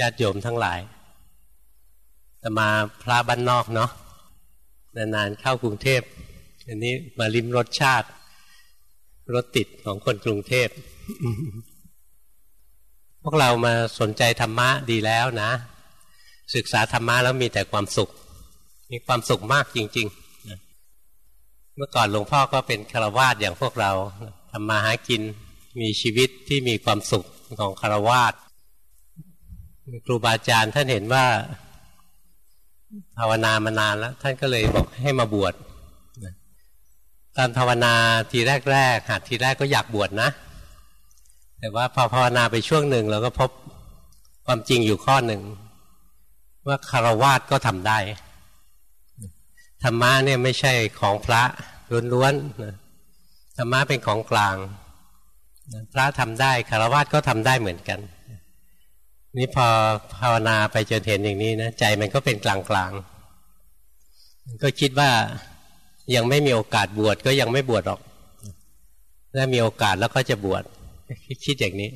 ญาติโยมทั้งหลายแต่มาพระบ้านนอกเนาะนานๆเข้ากรุงเทพอันนี้มาลิ้มรสชาติ รถติดของคนกรุงเทพพวกเรามาสนใจธรรมะดีแล้วนะ ศึกษาธรรมะแล้วมีแต่ความสุข มีความสุขมากจริง ๆ เมื่อก่อนหลวงพ่อก็เป็นคารวาสอย่างพวกเราทำมาหากินมีชีวิตที่มีความสุขของคารวาส ครูบาอาจารย์ท่านเห็นว่าภาวนามานานแล้ว ท่านก็เลยบอกให้มาบวชตอนภาวนาทีแรกๆหัดทีแรกก็อยากบวชนะ แต่ว่าพอภาวนาไปช่วงหนึ่งเราก็พบความจริงอยู่ข้อหนึ่ง ว่าคารวาสก็ทำได้ธรรมะเนี่ยไม่ใช่ของพระล้วนๆธรรมะเป็นของกลาง พระทำได้คารวาสก็ทำได้เหมือนกัน นี่พอภาวนาไปจนเห็นอย่างนี้นะใจมันก็เป็นกลางๆก็คิดว่ายังไม่มีโอกาสบวชก็ยังไม่บวชหรอกถ้ามีโอกาสแล้วก็จะบวชคิดอย่างนี้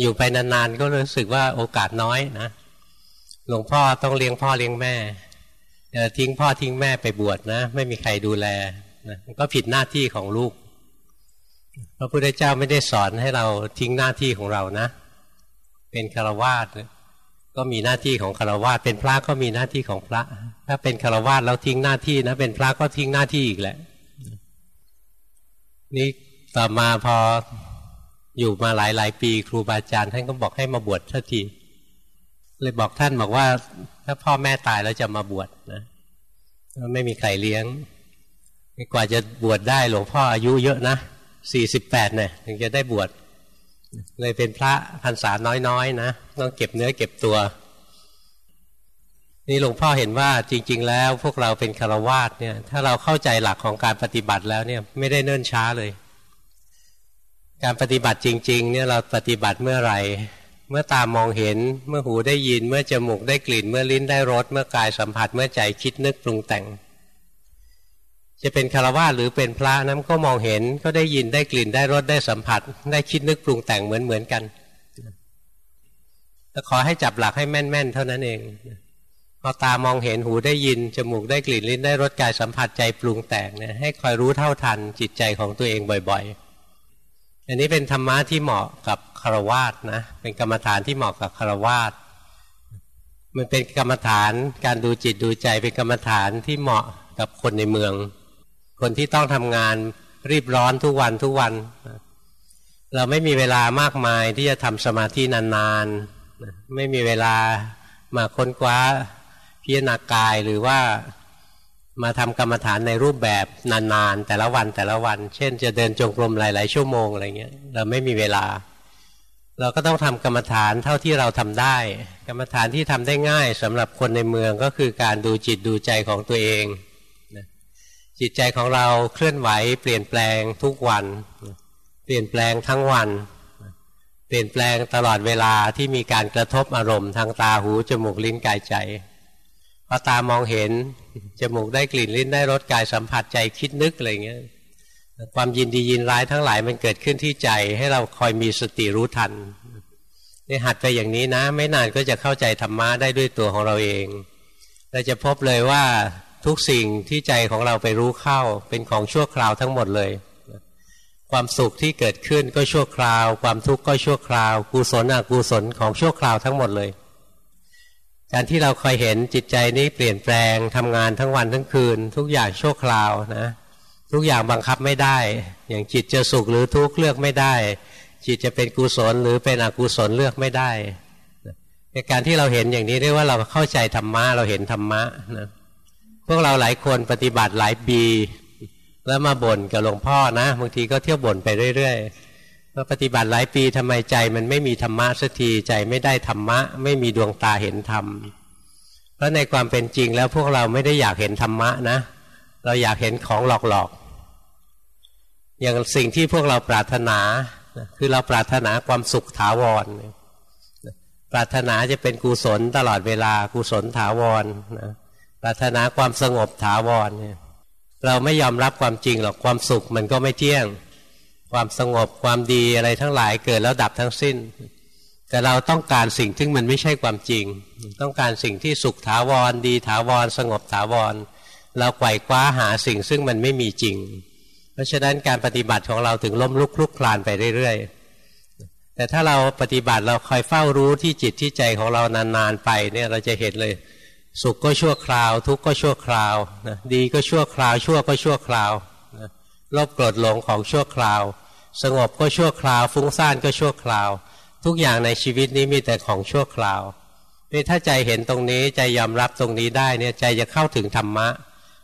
อยู่ไปนานๆก็รู้สึกว่าโอกาสน้อยนะหลวงพ่อต้องเลี้ยงพ่อเลี้ยงแม่ทิ้งพ่อทิ้งแม่ไปบวชนะ ไม่มีใครดูแลนะก็ผิดหน้าที่ของลูกพระพุทธเจ้าไม่ได้สอนให้เราทิ้งหน้าที่ของเรานะ เป็นคารวาสก็มีหน้าที่ของคารวาสเป็นพระก็มีหน้าที่ของพระ ถ้าเป็นคารวาสแล้วทิ้งหน้าที่นะ เป็นพระก็ทิ้งหน้าที่อีกแหละ นี่ต่อมาพออยู่มาหลายหลายปี ครูบาอาจารย์ท่านก็บอกให้มาบวชทันทีเลยบอกท่านบอกว่า ถ้าพ่อแม่ตายแล้วจะมาบวชนะไม่มีใครเลี้ยงกว่าจะบวชได้หลวงพ่ออายุเยอะนะสี่สิบแปดเนี่ยถึงจะได้บวช เลยเป็นพระพรรษาน้อยๆนะต้องเก็บเนื้อเก็บตัว นี่หลวงพ่อเห็นว่าจริง ๆ แล้วพวกเราเป็นคารวาสเนี่ย ถ้าเราเข้าใจหลักของการปฏิบัติแล้วเนี่ยไม่ได้เนิ่นช้าเลย การปฏิบัติจริง ๆ เนี่ยเราปฏิบัติเมื่อไหร่ เมื่อตามองเห็นเมื่อหูได้ยิน เมื่อจมูกได้กลิ่น เมื่อลิ้นได้รสเมื่อกายสัมผัสเมื่อใจคิดนึกปรุงแต่ง จะเป็นคารวะหรือเป็นพระนั้นก็มองเห็นก็ได้ยินได้กลิ่นได้รสได้สัมผัส ได้คิดนึกปรุงแต่งเหมือนเหมือนกันแต่ขอให้จับหลักให้แม่น ๆ เท่านั้นเองพอตามองเห็นหูได้ยิน จมูกได้กลิ่นลิ้นได้รสกายสัมผัสใจปรุงแต่งเนี่ยให้คอยรู้เท่าทันจิตใจของตัวเองบ่อยๆ อันนี้เป็นธรรมะที่เหมาะกับคารวาสนะเป็นกรรมฐานที่เหมาะกับคารวาสมันเป็นกรรมฐานการดูจิตดูใจเป็นกรรมฐานที่เหมาะกับคนในเมือง คนที่ต้องทำงานรีบร้อนทุกวันทุกวัน เราไม่มีเวลามากมายที่จะทำสมาธินานๆ ไม่มีเวลามาค้นคว้าพิจารณากายหรือว่ามาทำกรรมฐานในรูปแบบนานๆ แต่ละวันแต่ละวัน เช่น จะเดินจงกรมหลาย ๆ ชั่วโมงอะไรเงี้ยเราไม่มีเวลา เราก็ต้องทำกรรมฐานเท่าที่เราทำได้ กรรมฐานที่ทำได้ง่ายสำหรับคนในเมืองก็คือการดูจิตดูใจของตัวเอง จิตใจของเราเคลื่อนไหว เปลี่ยนแปลงทุกวัน เปลี่ยนแปลงทั้งวัน เปลี่ยนแปลงตลอดเวลาที่มีการกระทบอารมณ์ทางตาหูจมูกลิ้นกายใจพอตามองเห็นจมูกได้กลิ่นลิ้นได้รสกายสัมผัสใจคิดนึกอะไรเงี้ยความยินดียินร้ายทั้งหลายมันเกิดขึ้นที่ใจให้เราคอยมีสติรู้ทันนี่หัดไปอย่างนี้นะ ไม่นานก็จะเข้าใจธรรมะได้ด้วยตัวของเราเอง เราจะพบเลยว่า ทุกสิ่งที่ใจของเราไปรู้เข้าเป็นของชั่วคราวทั้งหมดเลย ความสุขที่เกิดขึ้นก็ชั่วคราว ความทุกข์ก็ชั่วคราว กุศลอกุศลของชั่วคราวทั้งหมดเลย การที่เราคอยเห็นจิตใจนี้เปลี่ยนแปลงทำงานทั้งวันทั้งคืน ทุกอย่างชั่วคราวนะ ทุกอย่างบังคับไม่ได้ อย่างจิตจะสุขหรือทุกข์เลือกไม่ได้ จิตจะเป็นกุศลหรือเป็นอกุศลเลือกไม่ได้ในการที่เราเห็นอย่างนี้เรียกว่าเราเข้าใจธรรมะเราเห็นธรรมะนะ พวกเราหลายคนปฏิบัติหลายปี แล้วมาบ่นกับหลวงพ่อนะบางทีก็เที่ยวบ่นไปเรื่อยๆว่าปฏิบัติหลายปีทำไมใจมันไม่มีธรรมะสักทีใจไม่ได้ธรรมะ ไม่มีดวงตาเห็นธรรมเพราะในความเป็นจริงแล้วพวกเราไม่ได้อยากเห็นธรรมะนะ เราอยากเห็นของหลอกๆ อย่างสิ่งที่พวกเราปรารถนาคือเราปรารถนาความสุขถาวรปรารถนาจะเป็นกุศลตลอดเวลากุศลถาวรนะ ปรารถนาความสงบถาวรเนี่ยเราไม่ยอมรับความจริงหรอกความสุขมันก็ไม่เที่ยง ความสงบความดีอะไรทั้งหลายเกิดแล้วดับทั้งสิ้น แต่เราต้องการสิ่งที่มันไม่ใช่ความจริง ต้องการสิ่งที่สุขถาวร ดีถาวร สงบถาวร เราไกวคว้าหาสิ่งซึ่งมันไม่มีจริง เพราะฉะนั้นการปฏิบัติของเราถึงล้มลุกคลุกคลานไปเรื่อยๆแต่ถ้าเราปฏิบัติเราคอยเฝ้ารู้ที่จิตที่ใจของเรานานๆไปเนี่ยเราจะเห็นเลย สุขก็ชั่วคราว ทุกข์ก็ชั่วคราวนะดีก็ชั่วคราว ชั่วก็ชั่วคราวนะลบโกรธหลงของชั่วคราว สงบก็ชั่วคราว ฟุ้งซ่านก็ชั่วคราว ทุกอย่างในชีวิตนี้มีแต่ของชั่วคราวนี่ถ้าใจเห็นตรงนี้ใจยอมรับตรงนี้ได้เนี่ยใจจะเข้าถึงธรรมะ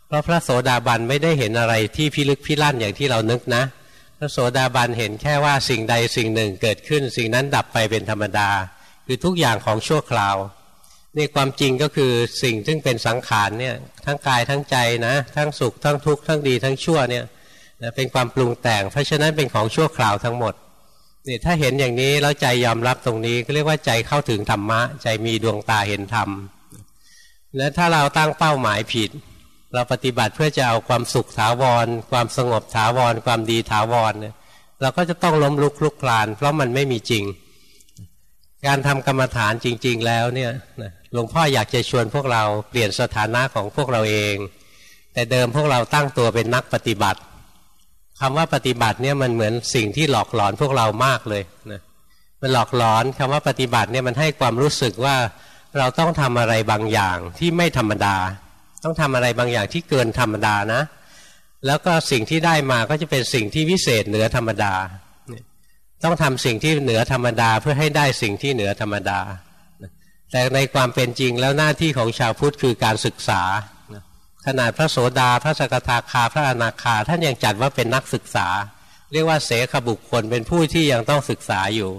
เพราะพระโสดาบันไม่ได้เห็นอะไรที่พิลึกพิลั่นอย่างที่เรานึกนะ พระโสดาบันเห็นแค่ว่าสิ่งใดสิ่งหนึ่งเกิดขึ้น สิ่งนั้นดับไปเป็นธรรมดา คือทุกอย่างของชั่วคราว นี่ความจริงก็คือสิ่งซึ่งเป็นสังขารเนี่ยทั้งกายทั้งใจนะ ทั้งสุขทั้งทุกข์ทั้งดีทั้งชั่วเนี่ยเป็นความปรุงแต่ง เพราะฉะนั้นเป็นของชั่วคราวทั้งหมดนี่ถ้าเห็นอย่างนี้แล้วใจยอมรับตรงนี้ก็เรียกว่าใจเข้าถึงธรรมะ ใจมีดวงตาเห็นธรรมและถ้าเราตั้งเป้าหมายผิด เราปฏิบัติเพื่อจะเอาความสุขถาวร ความสงบถาวร ความดีถาวรเนี่ยเราก็จะต้องล้มลุกคลุกคลาน เพราะมันไม่มีจริง การทำกรรมฐานจริง ๆ แล้วเนี่ย หลวงพ่ออยากจะชวนพวกเราเปลี่ยนสถานะของพวกเราเอง แต่เดิมพวกเราตั้งตัวเป็นนักปฏิบัติคำว่าปฏิบัติเนี่ยมันเหมือนสิ่งที่หลอกหลอนพวกเรามากเลยนะมันหลอกหลอนคำว่าปฏิบัติเนี่ยมันให้ความรู้สึกว่าเราต้องทำอะไรบางอย่างที่ไม่ธรรมดา ต้องทำอะไรบางอย่างที่เกินธรรมดานะ แล้วก็สิ่งที่ได้มาก็จะเป็นสิ่งที่วิเศษเหนือธรรมดา ต้องทำสิ่งที่เหนือธรรมดาเพื่อให้ได้สิ่งที่เหนือธรรมดา แต่ในความเป็นจริงแล้วหน้าที่ของชาวพุทธคือการศึกษาขนาดพระโสดาพระสกทาคาพระอนาคาท่านยังจัดว่าเป็นนักศึกษา เรียกว่าเสขบุคคลเป็นผู้ที่ยังต้องศึกษาอยู่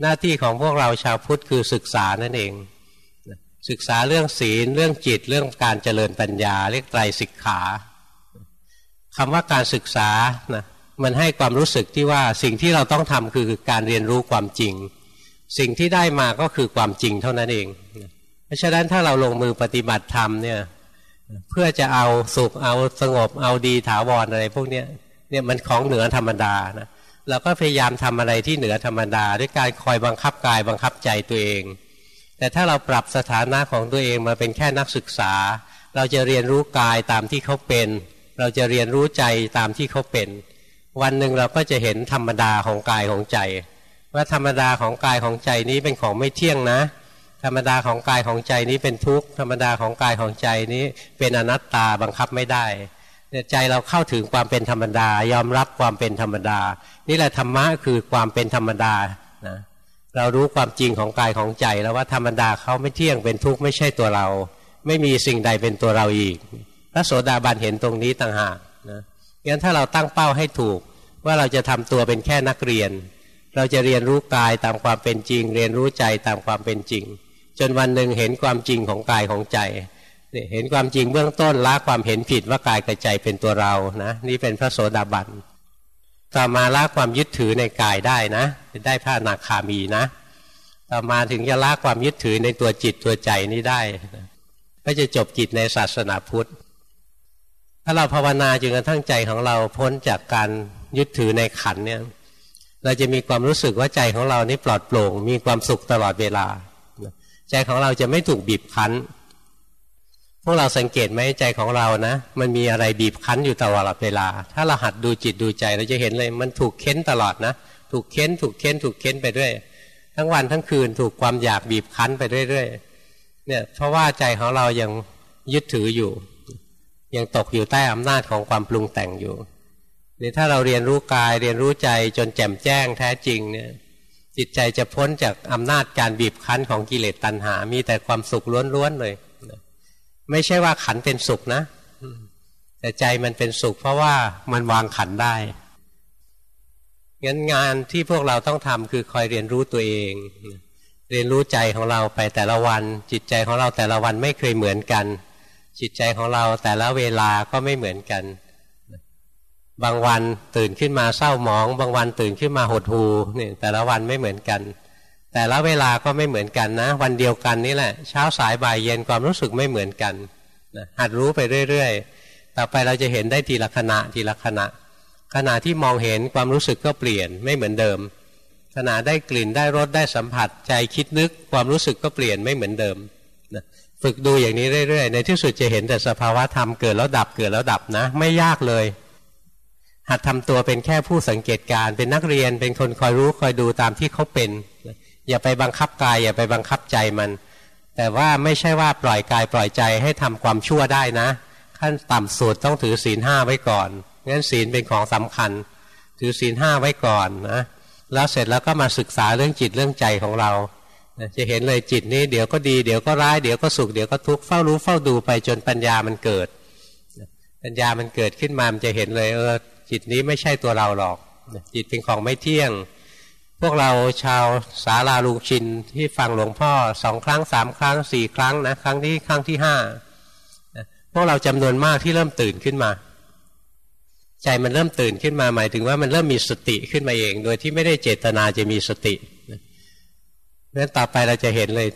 หน้าที่ของพวกเราชาวพุทธคือศึกษานั่นเอง ศึกษาเรื่องศีลเรื่องจิตเรื่องการเจริญปัญญา เรียกไตรสิกขาคำว่าการศึกษานะมันให้ความรู้สึกที่ว่าสิ่งที่เราต้องทำคือการเรียนรู้ความจริง สิ่งที่ได้มาก็คือความจริงเท่านั้นเอง เพราะฉะนั้นถ้าเราลงมือปฏิบัติธรรมเนี่ยเพื่อจะเอาสุขเอาสงบเอาดีถาวรอะไรพวกนี้เนี่ยมันของเหนือธรรมดานะเราก็พยายามทำอะไรที่เหนือธรรมดา ด้วยการคอยบังคับกายบังคับใจตัวเอง แต่ถ้าเราปรับสถานะของตัวเองมาเป็นแค่นักศึกษา เราจะเรียนรู้กายตามที่เขาเป็น เราจะเรียนรู้ใจตามที่เขาเป็น วันหนึ่งเราก็จะเห็นธรรมดาของกายของใจ ว่าธรรมดาของกายของใจนี้เป็นของไม่เที่ยงนะ ธรรมดาของกายของใจนี้เป็นทุกข์ธรรมดาของกายของใจนี้เป็นอนัตตาบังคับไม่ได้เนี่ยใจเราเข้าถึงความเป็นธรรมดายอมรับความเป็นธรรมดา นี่แหละธรรมะคือความเป็นธรรมดานะเรารู้ความจริงของกายของใจแล้วว่าธรรมดาเขาไม่เที่ยงเป็นทุกข์ไม่ใช่ตัวเรา ไม่มีสิ่งใดเป็นตัวเราอีก พระโสดาบันเห็นตรงนี้ต่างหากนะงั้นถ้าเราตั้งเป้าให้ถูกว่าเราจะทำตัวเป็นแค่นักเรียน เราจะเรียนรู้กายตามความเป็นจริง เรียนรู้ใจตามความเป็นจริง จนวันหนึ่งเห็นความจริงของกายของใจเห็นความจริงเบื้องต้นละความเห็นผิดว่ากายกับใจเป็นตัวเรานะนี่เป็นพระโสดาบันต่อมาละความยึดถือในกายได้นะ ได้พระนาคามีนะ ต่อมาถึงจะละความยึดถือในตัวจิตตัวใจนี้ได้ก็จะจบกิจในศาสนาพุทธ ถ้าเราภาวนาจนกระทั่งใจของเราพ้นจากการยึดถือในขันเนี่ย เราจะมีความรู้สึกว่าใจของเรานี่ปลอดโปร่ง มีความสุขตลอดเวลา ใจของเราจะไม่ถูกบีบคั้น พวกเราสังเกตไหมใจของเรานะ มันมีอะไรบีบคั้นอยู่ตลอดเวลา ถ้าเราหัดดูจิตดูใจเราจะเห็นเลย มันถูกเค้นตลอดนะ ถูกเค้น ถูกเค้น ถูกเค้นไปด้วย ทั้งวันทั้งคืนถูกความอยากบีบคั้นไปเรื่อยๆ เนี่ย เพราะว่าใจของเรายังยึดถืออยู่ ยังตกอยู่ใต้อำนาจของความปรุงแต่งอยู่ นี่ถ้าเราเรียนรู้กายเรียนรู้ใจจนแจ่มแจ้งแท้จริงเนี่ยจิตใจจะพ้นจากอำนาจการบีบคั้นของกิเลสตัณหา มีแต่ความสุขล้วนๆเลย ไม่ใช่ว่าขันเป็นสุขนะ แต่ใจมันเป็นสุข เพราะว่ามันวางขันได้งั้นงานที่พวกเราต้องทำคือคอยเรียนรู้ตัวเอง เรียนรู้ใจของเราไปแต่ละวัน จิตใจของเราแต่ละวันไม่เคยเหมือนกัน จิตใจของเราแต่ละเวลาก็ไม่เหมือนกัน บางวันตื่นขึ้นมาเศร้าหมอง บางวันตื่นขึ้นมาหดหูนี่แต่ละวันไม่เหมือนกัน แต่ละเวลาก็ไม่เหมือนกันนะ วันเดียวกันนี่แหละ เช้าสายบ่ายเย็นความรู้สึกไม่เหมือนกันนะหัดรู้ไปเรื่อยๆ ต่อไปเราจะเห็นได้ทีละขณะทีละขณะ ขณะที่มองเห็นความรู้สึกก็เปลี่ยนไม่เหมือนเดิม ขณะได้กลิ่นได้รสได้สัมผัสใจคิดนึกความรู้สึกก็เปลี่ยนไม่เหมือนเดิมนะฝึกดูอย่างนี้เรื่อยๆ ในที่สุดจะเห็นแต่สภาวะธรรมเกิดแล้วดับเกิดแล้วดับนะ ไม่ยากเลย หัดทำตัวเป็นแค่ผู้สังเกตการ เป็นนักเรียนเป็นคนคอยรู้คอยดูตามที่เขาเป็น อย่าไปบังคับกาย อย่าไปบังคับใจมัน แต่ว่าไม่ใช่ว่าปล่อยกายปล่อยใจให้ทำความชั่วได้นะ ขั้นต่ำสุดต้องถือศีลห้าไว้ก่อนงั้นศีลเป็นของสำคัญ ถือศีลห้าไว้ก่อนนะแล้วเสร็จแล้วก็มาศึกษาเรื่องจิตเรื่องใจของเราจะเห็นเลยจิตนี้เดี๋ยวก็ดีเดี๋ยวก็ร้ายเดี๋ยวก็สุขเดี๋ยวก็ทุกข์เฝ้ารู้เฝ้าดูไปจนปัญญามันเกิด ปัญญามันเกิดขึ้นมามันจะเห็นเลยเออ จิตนี้ไม่ใช่ตัวเราหรอก จิตเป็นของไม่เที่ยง พวกเราชาวสาราลุงชินที่ฟังหลวงพ่อสองครั้งสามครั้งสี่ครั้งนะครั้งที่ครั้งที่ห้าพวกเราจำนวนมากที่เริ่มตื่นขึ้นมา ใจมันเริ่มตื่นขึ้นมาหมายถึงว่ามันเริ่มมีสติขึ้นมาเอง โดยที่ไม่ได้เจตนาจะมีสตินั้นต่อไปเราจะเห็นเลย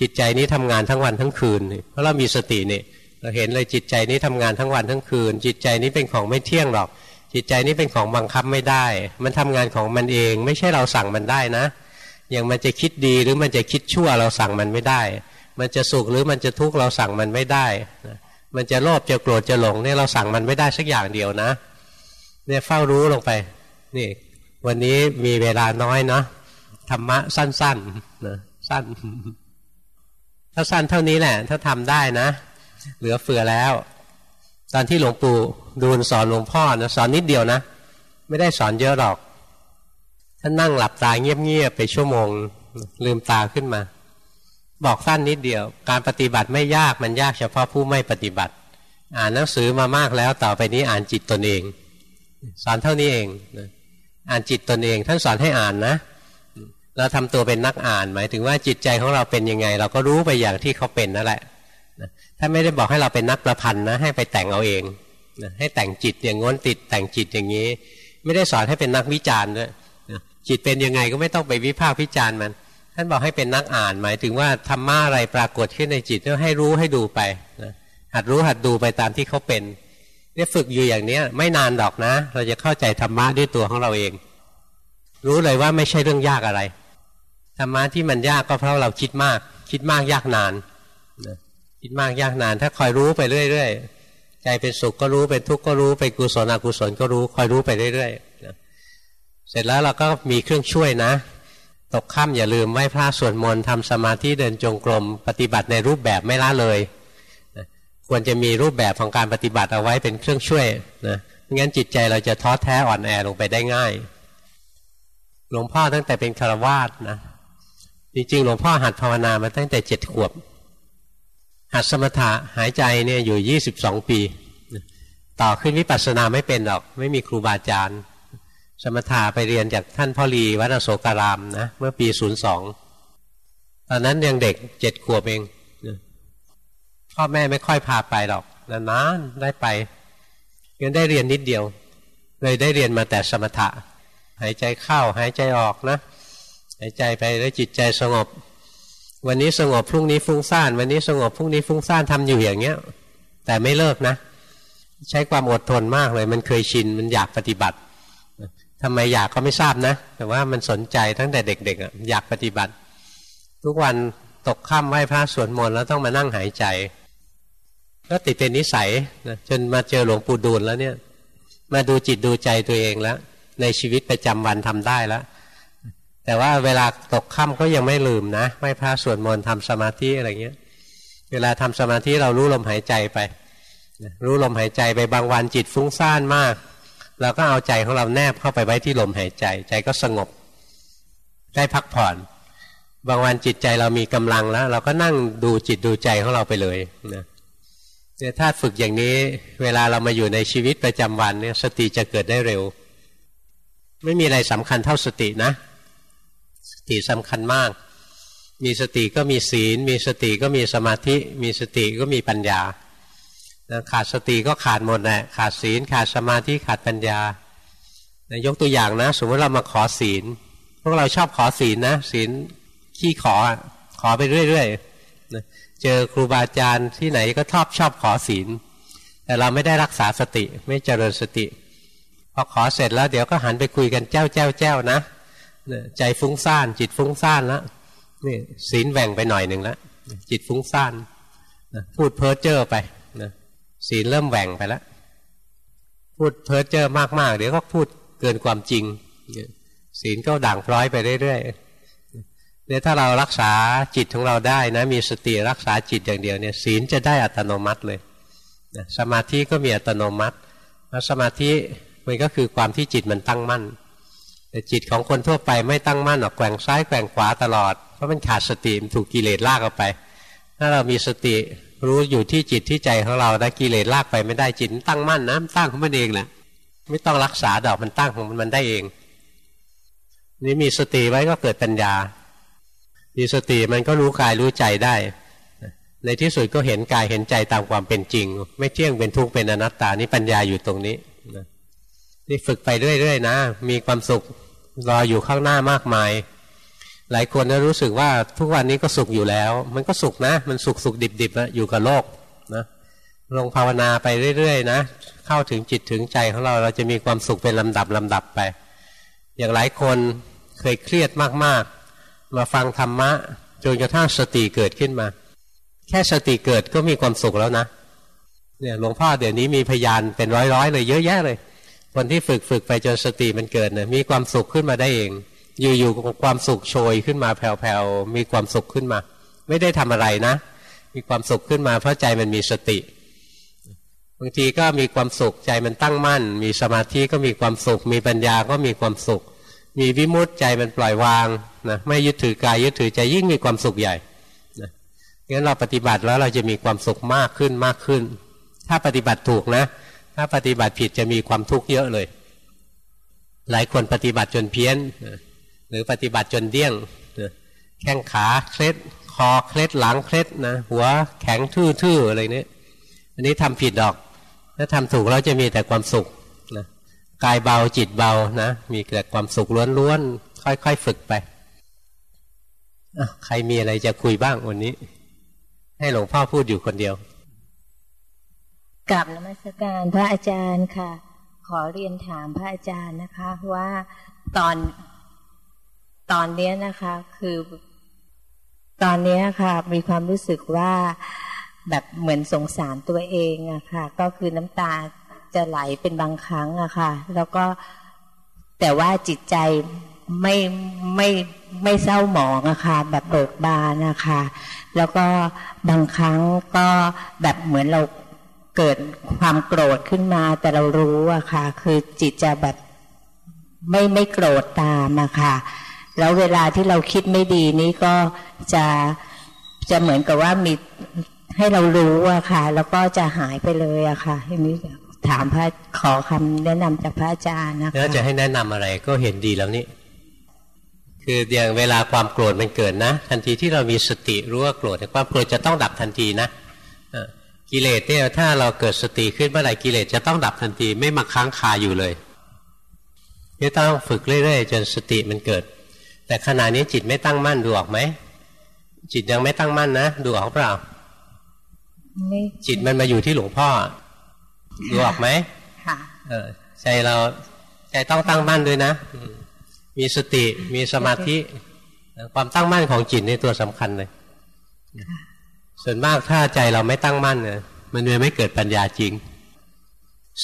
จิตใจนี้ทำงานทั้งวันทั้งคืน เพราะเรามีสตินี่เราเห็นเลยจิตใจนี้ทำงานทั้งวันทั้งคืน จิตใจนี้เป็นของไม่เที่ยงหรอก จิตใจนี้เป็นของบังคับไม่ได้ มันทำงานของมันเอง ไม่ใช่เราสั่งมันได้นะ อย่างมันจะคิดดีหรือมันจะคิดชั่วเราสั่งมันไม่ได้ มันจะสุขหรือมันจะทุกข์เราสั่งมันไม่ได้ มันจะโลภจะโกรธจะหลงเนี่ยเราสั่งมันไม่ได้สักอย่างเดียวนะ เนี่ยเฝ้ารู้ลงไป นี่ วันนี้มีเวลาน้อยเนาะธรรมะสั้นๆนะสั้น ถ้าสั้นเท่านี้แหละ ถ้าทำได้นะ เหลือเฟือแล้ว ตอนที่หลวงปู่ดูลสอนหลวงพ่อนะสอนนิดเดียวนะ ไม่ได้สอนเยอะหรอก ท่านนั่งหลับตาเงียบๆไปชั่วโมงลืมตาขึ้นมา บอกสั้นนิดเดียว การปฏิบัติไม่ยากมันยากเฉพาะผู้ไม่ปฏิบัติ อ่านหนังสือมามากแล้วต่อไปนี้อ่านจิตตนเอง สอนเท่านี้เองอ่านจิตตนเอง ท่านสอนให้อ่านนะเราทำตัวเป็นนักอ่านหมายถึงว่าจิตใจของเราเป็นยังไง เราก็รู้ไปอย่างที่เขาเป็นนั่นแหละ ถ้านไม่ได้บอกให้เราเป็นนักประพันธ์นะให้ไปแต่งเอาเองให้แต่งจิตอย่างง้นติดแต่งจิตอย่างนี้ ไม่ได้สอนให้เป็นนักวิจารณ์ด้วยจิตเป็นยังไงก็ไม่ต้องไปวิพากษ์วิจารณ์มัน ท่านบอกให้เป็นนักอ่านหมายถึงว่าธรรมะอะไรปรากฏขึ้นในจิตก็ให้รู้ให้ดูไปหัดรู้หัดดูไปตามที่เขาเป็นเนี่ยฝึกอยู่อย่างเนี้ยไม่นานดอกนะ เราจะเข้าใจธรรมะด้วยตัวของเราเอง รู้เลยว่าไม่ใช่เรื่องยากอะไรธรรมะที่มันยากก็เพราะเราคิดมาก คิดมากยากนานนะ คิดมากยากนานถ้าคอยรู้ไปเรื่อยๆใจเป็นสุขก็รู้เป็นทุกข์ก็รู้เป็นกุศลอกุศลก็รู้คอยรู้ไปเรื่อยๆนะเสร็จแล้วเราก็มีเครื่องช่วยนะ ตกค่ำอย่าลืมไหว้พระสวดมนต์ทำสมาธิเดินจงกรม ปฏิบัติในรูปแบบไม่ละเลยควรจะมีรูปแบบของการปฏิบัติเอาไว้เป็นเครื่องช่วยนะงั้นจิตใจเราจะท้อแท้อ่อนแอลงไปได้ง่าย หลวงพ่อตั้งแต่เป็นคารวาสนะจริงๆหลวงพ่อหัดภาวนามาตั้งแต่เจ็ดขวบ หัดสมถะหายใจเนี่ยอยู่ยี่สิบสองปี ต่อขึ้นวิปัสสนาไม่เป็นหรอก ไม่มีครูบาอาจารย์ สมถะไปเรียนจากท่านพ่อรีวัดโสการามนะเมื่อปีศูนย์สองตอนนั้นยังเด็กเจ็ดขวบเองพ่อแม่ไม่ค่อยพาไปหรอกนานๆได้ไปยังได้เรียนนิดเดียว เลยได้เรียนมาแต่สมถะ หายใจเข้าหายใจออกนะ หายใจไปแล้วจิตใจสงบ วันนี้สงบพรุ่งนี้ฟุ้งซ่าน วันนี้สงบพรุ่งนี้ฟุ้งซ่านทำอยู่อย่างเงี้ย แต่ไม่เลิกนะ ใช้ความอดทนมากเลย มันเคยชินมันอยากปฏิบัติทำไมอยากก็ไม่ทราบนะ แต่ว่ามันสนใจตั้งแต่เด็กๆอยากปฏิบัติ ทุกวันตกค่ำไหว้พระสวดมนต์แล้วต้องมานั่งหายใจ ก็ติดเป็นนิสัยนะจนมาเจอหลวงปู่ดูลแล้วเนี่ย มาดูจิตดูใจตัวเองแล้ว ในชีวิตประจำวันทำได้แล้ว แต่ว่าเวลาตกค่ำก็ยังไม่ลืมนะไม่พระสวดมนต์ทำสมาธิอะไรเงี้ย เวลาทำสมาธิเรารู้ลมหายใจไป รู้ลมหายใจไปบางวันจิตฟุ้งซ่านมากเราก็เอาใจของเราแนบเข้าไปไว้ที่ลมหายใจ ใจก็สงบ ได้พักผ่อน บางวันจิตใจเรามีกำลังแล้ว เราก็นั่งดูจิตดูใจของเราไปเลยนะเนี่ยถ้าฝึกอย่างนี้เวลาเรามาอยู่ในชีวิตประจำวันเนี่ยสติจะเกิดได้เร็ว ไม่มีอะไรสำคัญเท่าสตินะ สติสำคัญมาก มีสติก็มีศีล มีสติก็มีสมาธิ มีสติก็มีปัญญาขาดสติก็ขาดหมดแหละขาดศีลขาดสมาธิขาดปัญญายกตัวอย่างนะ สมมติเรามาขอศีล พวกเราชอบขอศีลนะศีลขี้ขอขอไปเรื่อยๆเจอครูบาอาจารย์ที่ไหนก็ชอบชอบขอศีล แต่เราไม่ได้รักษาสติไม่เจริญสติพอขอเสร็จแล้วเดี๋ยวก็หันไปคุยกันเจ้าเจ้าเจ้านะ ใจฟุ้งซ่าน จิตฟุ้งซ่านแล้วนี่ศีลแหว่งไปหน่อยหนึ่งแล้วจิตฟุ้งซ่านพูดเพ้อเจ้อไปนะศีลเริ่มแหว่งไปแล้วพูดเพ้อเจ้อมากๆ เดี๋ยวก็พูดเกินความจริง ศีลก็ด่างพร้อยไปเรื่อยๆเนี่ยถ้าเรารักษาจิตของเราได้นะ มีสติรักษาจิตอย่างเดียวเนี่ยศีลจะได้อัตโนมัติเลยสมาธิก็มีอัตโนมัติแล้วสมาธิมันก็คือความที่จิตมันตั้งมั่น แต่จิตของคนทั่วไปไม่ตั้งมั่นหรอกแกว่งซ้ายแกว่งขวาตลอด เพราะมันขาดสติมันถูกกิเลสลากออกไป ถ้าเรามีสติรู้อยู่ที่จิตที่ใจของเราได้กิเลสลากไปไม่ได้จิตตั้งมั่นนะตั้งของมันเองแหละไม่ต้องรักษาดอกมันตั้งของมันได้เอง นี่มีสติไว้ก็เกิดปัญญา มีสติมันก็รู้กายรู้ใจได้ ในที่สุดก็เห็นกายเห็นใจตามความเป็นจริง ไม่เที่ยงเป็นทุกข์เป็นอนัตตานี่ปัญญาอยู่ตรงนี้นี่ฝึกไปเรื่อยๆนะ มีความสุข รออยู่ข้างหน้ามากมาย หลายคนก็รู้สึกว่าทุกวันนี้ก็สุขอยู่แล้ว มันก็สุขนะ มันสุขสุขดิบดิบอยู่กับโลกนะลงภาวนาไปเรื่อยๆนะเข้าถึงจิตถึงใจของเราเราจะมีความสุขเป็นลำดับลำดับไป อย่างหลายคนเคยเครียดมากๆ มาฟังธรรมะจนกระทั่งสติเกิดขึ้นมา แค่สติเกิดก็มีความสุขแล้วนะเนี่ยหลวงพ่อเดี๋ยวนี้มีพยานเป็นร้อยๆเลยเยอะแยะเลย คนที่ฝึกฝึกไปจนสติมันเกิดเนี่ยมีความสุขขึ้นมาได้เอง อยู่ๆความสุขโชยขึ้นมาแผ่วๆมีความสุขขึ้นมา ไม่ได้ทำอะไรนะ มีความสุขขึ้นมาเพราะใจมันมีสติบางทีก็มีความสุขใจมันตั้งมั่น มีสมาธิก็มีความสุข มีปัญญาก็มีความสุข มีวิมุตติใจมันปล่อยวางนะไม่ยึดถือกายยึดถือใจยิ่งมีความสุขใหญ่นะงั้นเราปฏิบัติแล้วเราจะมีความสุขมากขึ้นมากขึ้น ถ้าปฏิบัติถูกนะ ถ้าปฏิบัติผิดจะมีความทุกข์เยอะเลย หลายคนปฏิบัติจนเพี้ยน หรือปฏิบัติจนเดี้ยง แข้งขาเคล็ด คอเคล็ดหลังเคล็ดนะ หัวแข็งทื่อๆอะไรเนี้ยอันนี้ทำผิดดอก ถ้าทำถูกเราจะมีแต่ความสุขนะกายเบาจิตเบานะ มีแต่ความสุขล้วนๆ ค่อยๆฝึกไปใครมีอะไรจะคุยบ้างวันนี้ ให้หลวงพ่อพูดอยู่คนเดียว กลับนมัสการพระอาจารย์ค่ะ ขอเรียนถามพระอาจารย์นะคะ ว่าตอนตอนนี้นะคะ คือ ตอนนี้ค่ะ มีความรู้สึกว่าแบบเหมือนสงสารตัวเองอะค่ะ ก็คือน้ำตาจะไหลเป็นบางครั้งอะค่ะ แล้วก็แต่ว่าจิตใจไม่ไม่ไม่เศร้าหมองอะค่ะ แบบเบิกบานนะคะ แล้วก็บางครั้งก็แบบเหมือนเรา เกิดความโกรธขึ้นมาแต่เรารู้อะค่ะ คือจิตจะแบบไม่ไม่โกรธตามอะค่ะ แล้วเวลาที่เราคิดไม่ดีนี้ก็จะจะเหมือนกับว่ามีให้เรารู้อะค่ะ แล้วก็จะหายไปเลยอะค่ะทีนี้ถามพระขอคำแนะนำจากพระอาจารย์นะคะแล้วจะให้แนะนำอะไรก็เห็นดีแล้วนี่คืออย่างเวลาความโกรธมันเกิดนะ ทันทีที่เรามีสติรู้ว่าโกรธความโกรธจะต้องดับทันทีนะ กิเลสเนี่ยถ้าเราเกิดสติขึ้นเมื่อไหร่กิเลสจะต้องดับทันทีไม่มาค้างคาอยู่เลยนี่ต้องฝึกเรื่อยๆจนสติมันเกิด แต่ขณะนี้จิตไม่ตั้งมั่นดูออกไหมจิตยังไม่ตั้งมั่นนะดูออกเปล่าจิตมันมาอยู่ที่หลวงพ่อดูออกไหมค่ะเออใจเราใจต้องตั้งมั่นด้วยนะ มีสติมีสมาธิ ความตั้งมั่นของจิตในตัวสำคัญเลย ส่วนมากถ้าใจเราไม่ตั้งมั่นเนี่ยมันเลยไม่เกิดปัญญาจริง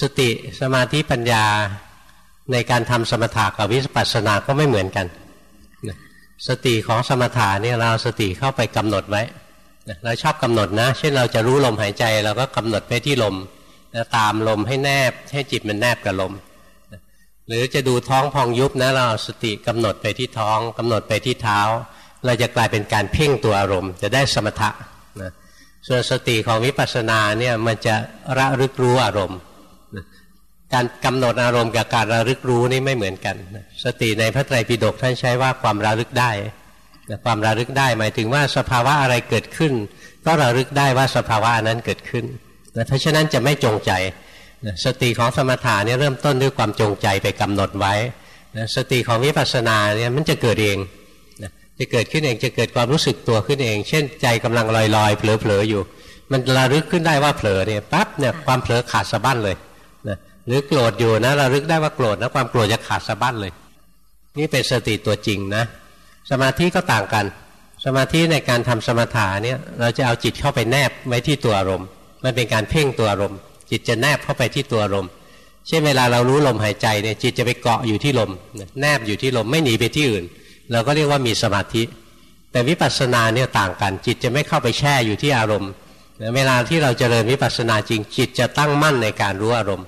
สติสมาธิปัญญาในการทำสมถะกับวิปัสสนาก็ไม่เหมือนกัน สติของสมถะเนี่ยเราสติเข้าไปกำหนดไว้เราชอบกำหนดนะ เช่นเราจะรู้ลมหายใจเราก็กำหนดไปที่ลมตามลมให้แนบ ให้จิตมันแนบกับลม หรือจะดูท้องพองยุบนะเราสติกำหนดไปที่ท้องกำหนดไปที่เท้า เราจะกลายเป็นการเพ่งตัวอารมณ์ จะได้สมถะ ส่วนสติของวิปัสสนาเนี่ยมันจะระลึกรู้อารมณ์การกำหนดอารมณ์กับการระลึกรู้นี่ไม่เหมือนกัน สติในพระไตรปิฎกท่านใช้ว่าความระลึกได้ความระลึกได้หมายถึงว่าสภาวะอะไรเกิดขึ้น ก็ระลึกได้ว่าสภาวะนั้นเกิดขึ้นเพราะฉะนั้นจะไม่จงใจสติของสมถะเนี่ยเริ่มต้นด้วยความจงใจไปกำหนดไว้สติของวิปัสสนาเนี่ยมันจะเกิดเอง จะเกิดขึ้นเองจะเกิดความรู้สึกตัวขึ้นเอง เช่น ใจกำลังลอยลอยเผลอเผลออยู่ มันระลึกขึ้นได้ว่าเผลอเนี่ยปั๊บเนี่ยความเผลอขาดสะบั้นเลยนะหรือโกรธอยู่นะระลึกได้ว่าโกรธนะความโกรธจะขาดสะบั้นเลย นี่เป็นสติตัวจริงนะ สมาธิก็ต่างกัน สมาธิในการทำสมถะเนี่ยเราจะเอาจิตเข้าไปแนบไว้ที่ตัวอารมณ์ มันเป็นการเพ่งตัวอารมณ์ จิตจะแนบเข้าไปที่ตัวอารมณ์เช่นเวลาเรารู้ลมหายใจเนี่ยจิตจะไปเกาะอยู่ที่ลมแนบอยู่ที่ลมไม่หนีไปที่อื่น เราก็เรียกว่ามีสมาธิ แต่วิปัสสนาเนี่ยต่างกัน จิตจะไม่เข้าไปแช่อยู่ที่อารมณ์เวลาที่เราเจริญวิปัสสนาจริงจิตจะตั้งมั่นในการรู้อารมณ์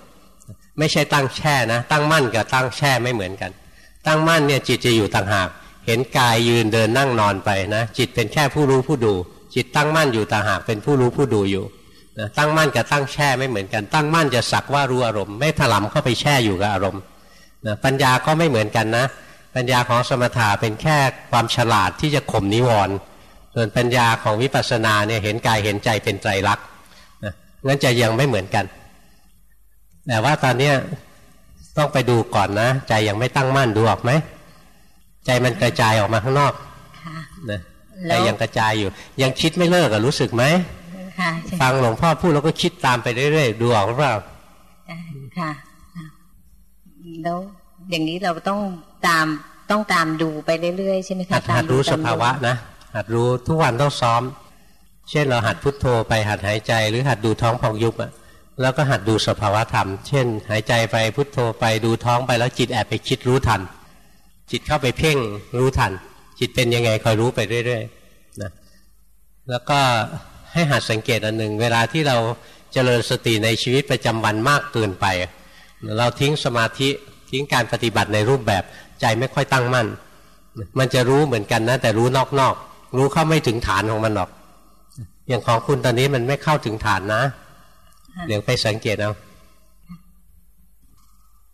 ไม่ใช่ตั้งแช่นะ ตั้งมั่นกับตั้งแช่ไม่เหมือนกัน ตั้งมั่นเนี่ยจิตจะอยู่ต่างหาก เห็นกายยืนเดินนั่งนอนไปนะ จิตเป็นแค่ผู้รู้ผู้ดู จิตตั้งมั่นอยู่ต่างหากเป็นผู้รู้ผู้ดูอยู่นะตั้งมั่นกับตั้งแช่ไม่เหมือนกัน ตั้งมั่นจะสักว่ารู้อารมณ์ ไม่ถลำเข้าไปแช่อยู่กับอารมณ์นะปัญญาก็ไม่เหมือนกันนะ ปัญญาของสมถะเป็นแค่ความฉลาดที่จะข่มนิวรณ์ส่วนปัญญาของวิปัสสนาเนี่ยเห็นกายเห็นใจเป็นไตรลักษณ์นะงั้นจะยังไม่เหมือนกัน แต่ว่าตอนเนี้ต้องไปดูก่อนนะ ใจยังไม่ตั้งมั่นดูออกไหมใจมันกระจายออกมาข้างนอกนะใจยังกระจายอยู่ ยังคิดไม่เลิกอะรู้สึกไหมฟังหลวงพ่อพูดแล้วก็คิดตามไปเรื่อยๆดูออกหรือเปล่าค่ะแล้ว อย่างนี้เราต้องตามต้องตามดูไปเรื่อยๆใช่ไหมคะหัดรู้สภาวะนะหัดรู้ทุกวันต้องซ้อม เช่นเราหัดพุทโธไปหัดหายใจ หรือหัดดูท้องพองยุบอะแล้วก็หัดดูสภาวะธรรม เช่น หายใจไปพุทโธไปดูท้องไปแล้วจิตแอบไปคิดรู้ทัน จิตเข้าไปเพ่งรู้ทัน จิตเป็นยังไงคอยรู้ไปเรื่อยๆนะแล้วก็ให้หัดสังเกตอันหนึ่งเวลาที่เราเจริญสติในชีวิตประจำวันมากเกินไป เราทิ้งสมาธิ ทิ้งการปฏิบัติในรูปแบบใจไม่ค่อยตั้งมั่น มันจะรู้เหมือนกันนะ แต่รู้นอกๆ รู้เข้าไม่ถึงฐานของมันหรอก อย่างของคุณตอนนี้มันไม่เข้าถึงฐานนะ เดี๋ยวไปสังเกตเอา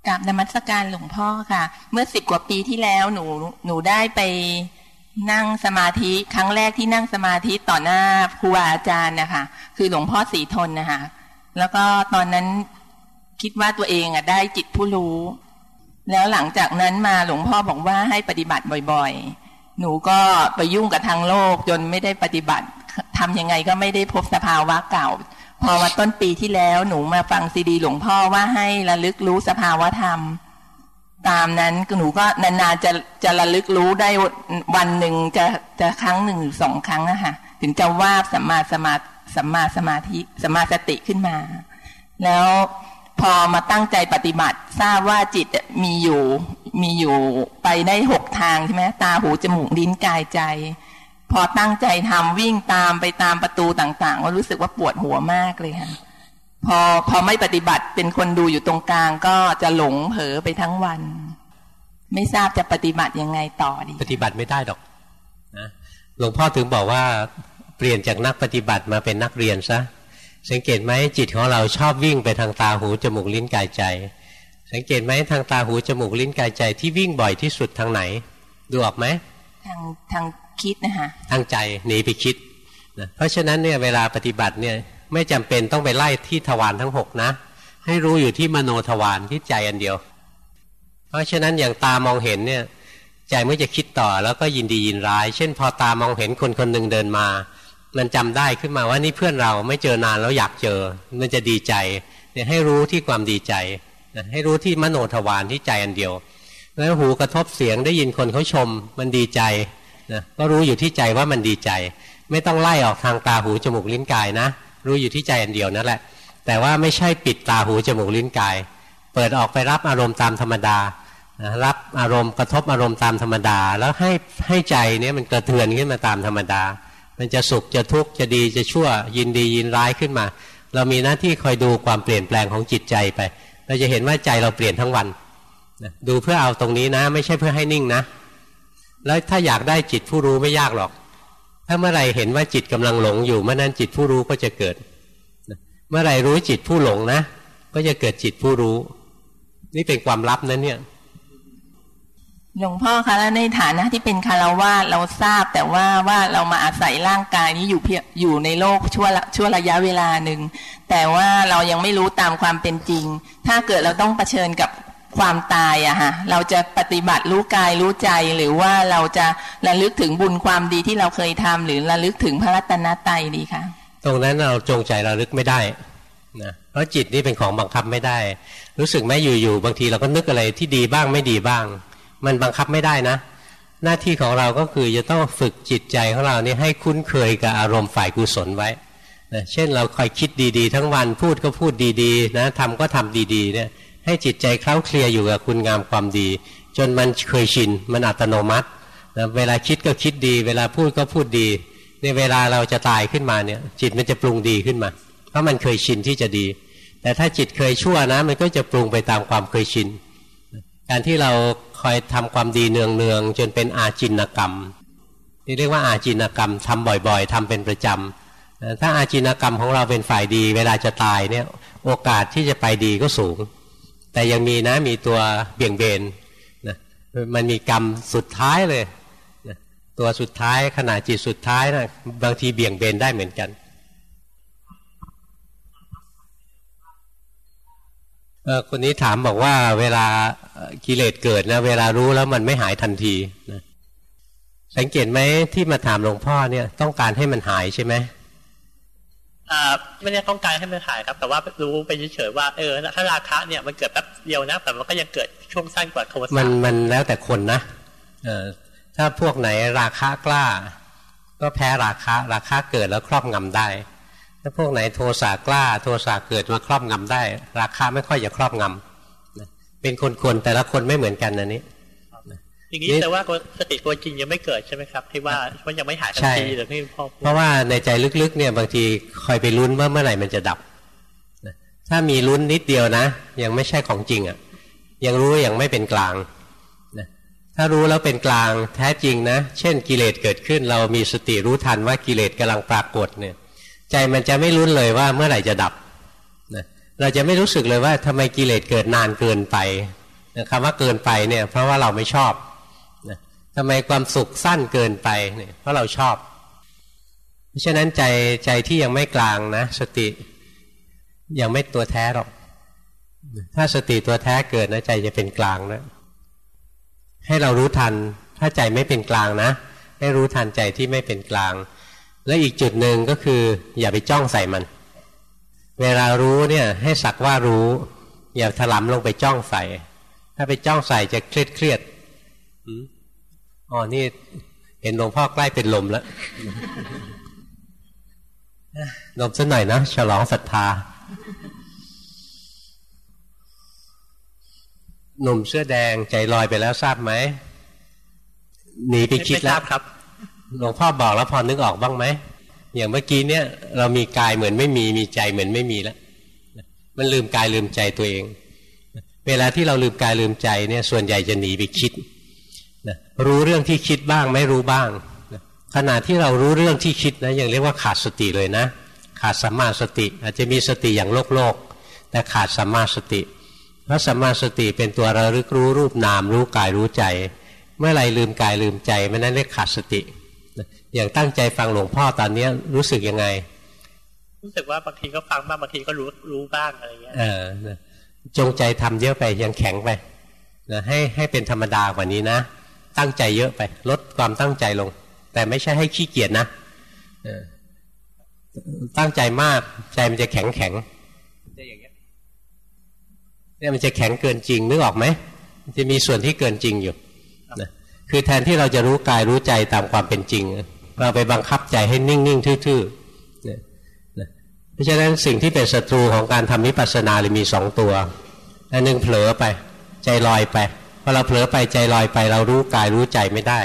กับนมัสการหลวงพ่อค่ะ เมื่อสิบกว่าปีที่แล้วหนูหนูได้ไปนั่งสมาธิครั้งแรกที่นั่งสมาธิต่อหน้าครูอาจารย์นะคะคือหลวงพ่อสีทนนะคะแล้วก็ตอนนั้นคิดว่าตัวเองอะได้จิตผู้รู้ แล้วหลังจากนั้นมาหลวงพ่อบอกว่าให้ปฏิบัติบ่อยๆ หนูก็ไปยุ่งกับทางโลกจนไม่ได้ปฏิบัติทำยังไงก็ไม่ได้พบสภาวะเก่า พอมาต้นปีที่แล้วหนูมาฟังซีดี หลวงพ่อว่าให้ระลึกรู้สภาวะธรรม ตามนั้นหนูก็นานๆจะจะระลึกรู้ได้วันหนึ่งจะจะครั้งหนึ่งสองครั้งนะคะถึงจะว่าสัมมาสมาสัมมาสมาธิสัมมาสติขึ้นมา แล้ว อมาตั้งใจปฏิบัติ ทราบว่าจิตมีอยู่มีอยู่ไปได้หกทางใช่ไหมตาหูจมูกลิ้นกายใจ พอตั้งใจทำวิ่งตามไปตามประตูต่างๆก็รู้สึกว่าปวดหัวมากเลยค่ะพอพอไม่ปฏิบัติเป็นคนดูอยู่ตรงกลางก็จะหลงเผลอไปทั้งวัน ไม่ทราบจะปฏิบัติยังไงต่อดี ปฏิบัติไม่ได้ดอกนะหลวงพ่อถึงบอกว่าเปลี่ยนจากนักปฏิบัติมาเป็นนักเรียนซะ สังเกตไหมจิตของเราชอบวิ่งไปทางตาหูจมูกลิ้นกายใจ สังเกตไหมทางตาหูจมูกลิ้นกายใจที่วิ่งบ่อยที่สุดทางไหน ดูออกไหมทางทางคิดนะคะตั้งใจหนีไปคิดนะเพราะฉะนั้นเนี่ยเวลาปฏิบัติเนี่ยไม่จำเป็นต้องไปไล่ที่ทวารทั้งหกนะ ให้รู้อยู่ที่มโนทวารที่ใจอันเดียว เพราะฉะนั้นอย่างตามองเห็นเนี่ยใจเมื่อจะคิดต่อแล้วก็ยินดียินร้าย เช่น พอตามองเห็นคนคนหนึ่งเดินมา มันจำได้ขึ้นมาว่านี่เพื่อนเราไม่เจอนานแล้วอยากเจอ มันจะดีใจเนี่ยให้รู้ที่ความดีใจ ให้รู้ที่มโนทวารที่ใจอันเดียว แล้วหูกระทบเสียงได้ยินคนเขาชม มันดีใจนะก็รู้อยู่ที่ใจว่ามันดีใจ ไม่ต้องไล่ออกทางตาหูจมูกลิ้นกายนะ รู้อยู่ที่ใจอันเดียวนั่นแหละ แต่ว่าไม่ใช่ปิดตาหูจมูกลิ้นกาย เปิดออกไปรับอารมณ์ตามธรรมดารับอารมณ์กระทบอารมณ์ตามธรรมดา แล้วให้ให้ใจเนี่ยมันกระเทือนขึ้นมาตามธรรมดา มันจะสุขจะทุกข์จะดีจะชั่วยินดียินร้ายขึ้นมา เรามีหน้าที่คอยดูความเปลี่ยนแปลงของจิตใจไป เราจะเห็นว่าใจเราเปลี่ยนทั้งวันดูเพื่อเอาตรงนี้นะ ไม่ใช่เพื่อให้นิ่งนะ แล้วถ้าอยากได้จิตผู้รู้ไม่ยากหรอก ถ้าเมื่อไรเห็นว่าจิตกำลังหลงอยู่เมื่อนั้นจิตผู้รู้ก็จะเกิด เมื่อไรรู้จิตผู้หลงนะ ก็จะเกิดจิตผู้รู้ นี่เป็นความลับนะเนี่ย หลวงพ่อคะแล้วในฐานะที่เป็นคารวะเราทราบแต่ว่าว่าเรามาอาศัยร่างกายนี้อยู่เพียอยู่ในโลกชั่วชั่วระยะเวลาหนึ่งแต่ว่าเรายังไม่รู้ตามความเป็นจริง ถ้าเกิดเราต้องเผชิญกับความตายอะฮะเราจะปฏิบัติรู้กายรู้ใจหรือว่าเราจะระลึกถึงบุญความดีที่เราเคยทำหรือระลึกถึงพระรัตนตรัยดีคะตรงนั้นเราจงใจระลึกไม่ได้นะเพราะจิตนี่เป็นของบังคับไม่ได้ รู้สึกไหมอยู่ๆบางทีเราก็นึกอะไรที่ดีบ้างไม่ดีบ้าง มันบังคับไม่ได้นะ หน้าที่ของเราก็คือจะต้องฝึกจิตใจของเรานี่ให้คุ้นเคยกับอารมณ์ฝ่ายกุศลไว้นะเช่นเราคอยคิดดีๆ ทั้งวันพูดก็พูดดีๆนะทำก็ทำดีๆเนี่ยให้จิตใจเคล้าเคลียอยู่กับคุณงามความดี จนมันเคยชินมันอัตโนมัตินะเวลาคิดก็คิดดี เวลาพูดก็พูดดีในเวลาเราจะตายขึ้นมาเนี่ย จิตมันจะปรุงดีขึ้นมา เพราะมันเคยชินที่จะดี แต่ถ้าจิตเคยชั่วนะ มันก็จะปรุงไปตามความเคยชิน การที่เรา คอยทำความดีเนืองๆจนเป็นอาจินกรรมนี่เรียกว่าอาจินกรรมทำบ่อยๆทำเป็นประจำถ้าอาจินกรรมของเราเป็นฝ่ายดี เวลาจะตายเนี่ยโอกาสที่จะไปดีก็สูง แต่ยังมีนะมีตัวเบี่ยงเบนนะมันมีกรรมสุดท้ายเลยนะตัวสุดท้ายขณะจิตสุดท้ายนะบางทีเบี่ยงเบนได้เหมือนกัน คนนี้ถามบอกว่าเวลากิเลสเกิดนะเวลารู้แล้วมันไม่หายทันทีนะสังเกตไหมที่มาถามหลวงพ่อเนี่ยต้องการให้มันหายใช่ไหมอ่าไม่ได้ต้องการให้มันหายครับ แต่ว่ารู้ไปเฉยๆว่าเออถ้าราคะเนี่ยมันเกิดแป๊บเดียวนะ แต่มันก็ยังเกิดช่วงสั้นกว่าโทสะมันมันแล้วแต่คนนะเออถ้าพวกไหนราคะกล้า ก็แพ้ราคะ ราคะเกิดแล้วครอบงำได้ ถ้าพวกไหนโทสะกล้า โทสะเกิดมาครอบงำได้ ราคาไม่ค่อยจะครอบงำเป็นคนๆแต่ละคนไม่เหมือนกันนะนี้อย่างนี้แต่ว่าสติตัวจริงยังไม่เกิดใช่ไหมครับ ที่ว่ามันยังไม่หายทันทีหรือที่พ่อเพราะว่าในใจลึกๆเนี่ยบางทีคอยไปลุ้นว่าเมื่อไหร่มันจะดับถ้ามีลุ้นนิดเดียวนะ ยังไม่ใช่ของจริงอะ ยังรู้ยังไม่เป็นกลางถ้ารู้แล้วเป็นกลางแท้จริงนะ เช่นกิเลสเกิดขึ้น เรามีสติรู้ทันว่ากิเลสกำลังปรากฏเนี่ย ใจมันจะไม่รู้เลยว่าเมื่อไหร่จะดับนะเราจะไม่รู้สึกเลยว่าทำไมกิเลสเกิดนานเกินไปคำว่าเกินไปเนี่ย เพราะว่าเราไม่ชอบนะทำไมความสุขสั้นเกินไปเนี่ยเพราะเราชอบ เพราะฉะนั้นใจใจที่ยังไม่กลางนะ สติยังไม่ตัวแท้หรอก ถ้าสติตัวแท้เกิดนะใจจะเป็นกลางนะให้เรารู้ทัน ถ้าใจไม่เป็นกลางนะ ให้รู้ทันใจที่ไม่เป็นกลาง และอีกจุดหนึ่งก็คืออย่าไปจ้องใส่มัน เวลารู้เนี่ยให้สักว่ารู้ อย่าถลำลงไปจ้องใส่ ถ้าไปจ้องใส่จะเครียดเครียดอ๋อนี่เห็นหลวงพ่อใกล้เป็นลมแล้วลมสักหน่อยนะฉลองศรัทธาหนุ่มเสื้อแดงใจลอยไปแล้วทราบไหมหนีไปคิดแล้วครับ หลวงพ่อบอกแล้วพอนึกออกบ้างไหมอย่างเมื่อกี้เนี่ยเรามีกายเหมือนไม่มีมีใจเหมือนไม่มีแล้วมันลืมกายลืมใจตัวเอง เวลาที่เราลืมกายลืมใจเนี่ยส่วนใหญ่จะหนีไปคิดนะรู้เรื่องที่คิดบ้างไม่รู้บ้างขณะที่เรารู้เรื่องที่คิดนะยังเรียกว่าขาดสติเลยนะ ขาดสัมมาสติ อาจจะมีสติอย่างโลกโลก แต่ขาดสัมมาสติเพราะสัมมาสติเป็นตัวระลึกรู้รูปนามรู้กายรู้ใจ เมื่อไรลืมกายลืมใจมันนั่นเรียกขาดสติ อย่างตั้งใจฟังหลวงพ่อตอนนี้รู้สึกยังไง รู้สึกว่าบางทีก็ฟังบ้างบางทีก็รู้รู้บ้างอะไรเงี้ยเออจงใจทำเยอะไปยังแข็งไปนะให้ให้เป็นธรรมดากว่านี้นะ ตั้งใจเยอะไป ลดความตั้งใจลง แต่ไม่ใช่ให้ขี้เกียจนะตั้งใจมากใจมันจะแข็งแข็งเนี่ยมันจะแข็งเกินจริงนึกออกไหมจะมีส่วนที่เกินจริงอยู่นะคือแทนที่เราจะรู้กายรู้ใจตามความเป็นจริง เราไปบังคับใจให้นิ่ง ๆ ทื่อๆเพราะฉะนั้นสิ่งที่เป็นศัตรูของการทำวิปัสสนาเลยมีสองตัวอันหนึ่งเผลอไป ใจลอยไปพอเราเผลอไปใจลอยไป เรารู้กายรู้ใจไม่ได้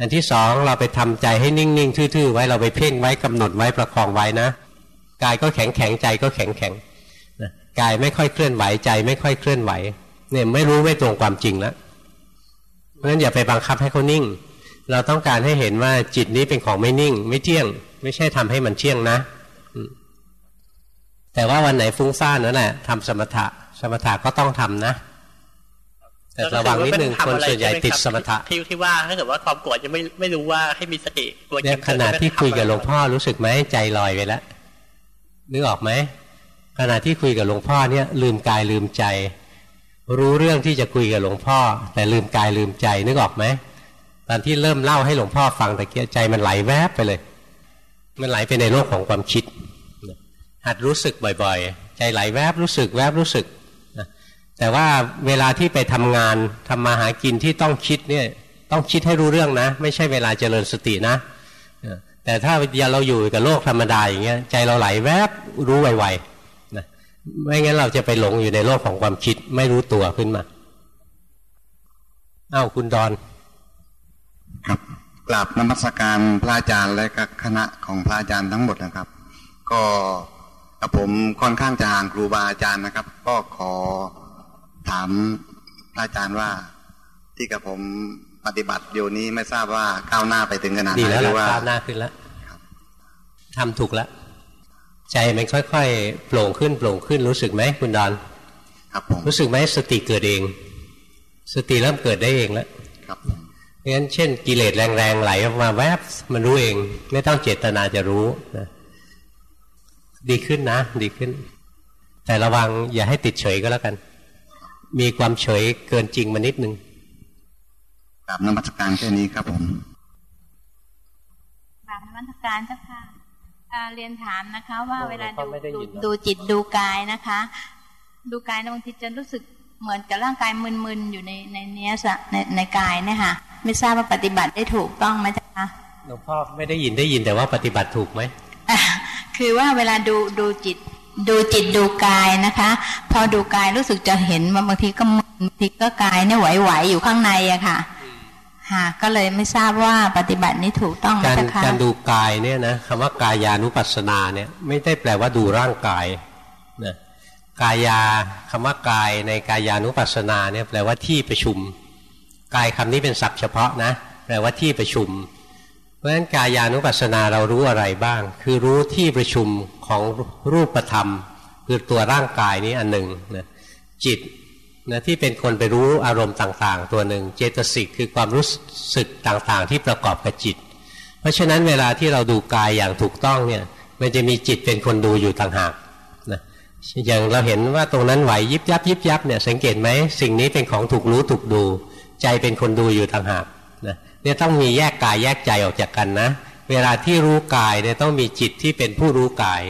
อันที่สองเราไปทำใจให้นิ่ง ๆ ทื่อ ๆ ไว้เราไปเพ่งไว้กำหนดไว้ประคองไว้นะกายก็แข็งแข็งใจก็แข็งแข็งกายไม่ค่อยเคลื่อนไหวใจ ไม่ค่อยเคลื่อนไหวเนี่ยไม่รู้ไม่ตรงความจริงแล้วเพราะฉะนั้นอย่าไปบังคับให้เขานิ่ง เราต้องการให้เห็นว่าจิตนี้เป็นของไม่นิ่ง ไม่เที่ยง ไม่ใช่ทำให้มันเที่ยงนะ แต่ว่าวันไหนฟุ้งซ่านนั่นแหละทำสมถะ สมถะก็ต้องทำนะ แต่ระวังนิดนึงคนส่วนใหญ่ติดสมถะที่ที่ว่าถ้าเกิดว่าความโกรธยังไม่ไม่รู้ว่าให้มีสติตัวเนี่ยขณะที่คุยกับหลวงพ่อรู้สึกไหมใจลอยไปแล้วนึกออกไหมขณะที่คุยกับหลวงพ่อเนี่ย ลืมกายลืมใจ รู้เรื่องที่จะคุยกับหลวงพ่อ แต่ลืมกายลืมใจนึกออกไหม ตอนที่เริ่มเล่าให้หลวงพ่อฟังแต่เกี้ใจมันไหลแวบไปเลย มันไหลไปในโลกของความคิดหัดรู้สึกบ่อยๆ ใจไหลแวบรู้สึกแวบรู้สึกแต่ว่าเวลาที่ไปทำงานทำมาหากินที่ต้องคิดเนี่ยต้องคิดให้รู้เรื่องนะ ไม่ใช่เวลาเจริญสตินะแต่ถ้าเราอยู่กับโลกธรรมดาอย่างเงี้ยใจเราไหลแวบรู้ไวๆนะไม่งั้นเราจะไปหลงอยู่ในโลกของความคิดไม่รู้ตัวขึ้นมาอ้าวคุณดอน ครับกราบนมัสการพระอาจารย์และก็คณะของพระอาจารย์ทั้งหมดนะครับ ก็กับผมค่อนข้างจะห่างครูบาอาจารย์นะครับ ก็ขอถามพระอาจารย์ว่าที่กับผมปฏิบัติอยู่นี้ไม่ทราบว่าก้าวหน้าไปถึงขนาดไหดีนแล้วหรืล่ะอว่าก้าวหน้าขึ้นแล้วทำถูกแล้วใจมันค่อยๆโปร่งขึ้นโปร่งขึ้นรู้สึกไหมคุณดอนครับผมรู้สึกไหมสติเกิดเอง สติเริ่มเกิดได้เองแล้วครับผม งั้นเช่นกิเลสแรงๆไหลออกมาแวบมันรู้เอง ไม่ต้องเจตนาจะรู้นะดีขึ้นนะ ดีขึ้น แต่ระวังอย่าให้ติดเฉยก็แล้วกัน มีความเฉยเกินจริงมานิดนึงกราบนมัสการแค่นี้ครับผมกราบนมัสการเจ้าค่ะอ่าเรียนถามนะคะ ว่าโอ้เวลาเขาดูไม่ได้ดูยินหรอกดูจิตดูกายนะคะ ดูกายนะบางทีจะรู้สึก เหมือนกับร่างกายมึนๆอยู่ในในเนี้ยสะในในกายเนี่ยค่ะไม่ทราบว่าปฏิบัติได้ถูกต้องไหมเจ้าคะหลวงพ่อไม่ได้ยินได้ยินแต่ว่าปฏิบัติถูกไหมอะคือว่าเวลาดูดูจิตดูจิตดูกายนะคะ พอดูกายรู้สึกจะเห็นว่าบางทีก็มึนบางทีก็กายเนี่ยไหวๆอยู่ข้างในอะค่ะค่ะก็เลยไม่ทราบว่าปฏิบัตินี้ถูกต้องไหมการเจ้าคะการดูกายเนี่ยนะคำว่ากายานุปัสสนาเนี่ยไม่ได้แปลว่าดูร่างกายนะ กายาคำว่ากายในกายานุปัสสนาเนี่ยแปลว่าที่ประชุม กายคำนี้เป็นศัพท์เฉพาะนะ แปลว่าที่ประชุม เพราะฉะนั้นกายานุปัสสนาเรารู้อะไรบ้าง คือรู้ที่ประชุมของรูปธรรม คือตัวร่างกายนี้อันหนึ่งนะจิตนะที่เป็นคนไปรู้อารมณ์ต่างๆ ตัวหนึ่งเจตสิกคือความรู้สึกต่างๆ ที่ประกอบกับจิต เพราะฉะนั้นเวลาที่เราดูกายอย่างถูกต้องเนี่ยมันจะมีจิตเป็นคนดูอยู่ต่างหาก อย่างเราเห็นว่าตรงนั้นไหวยิบยับยิบยับเนี่ยสังเกตไหมสิ่งนี้เป็นของถูกรู้ถูกดู ใจเป็นคนดูอยู่ต่างหากนะเนี่ยต้องมีแยกกายแยกใจออกจากกันนะ เวลาที่รู้กายเนี่ยต้องมีจิตที่เป็นผู้รู้กาย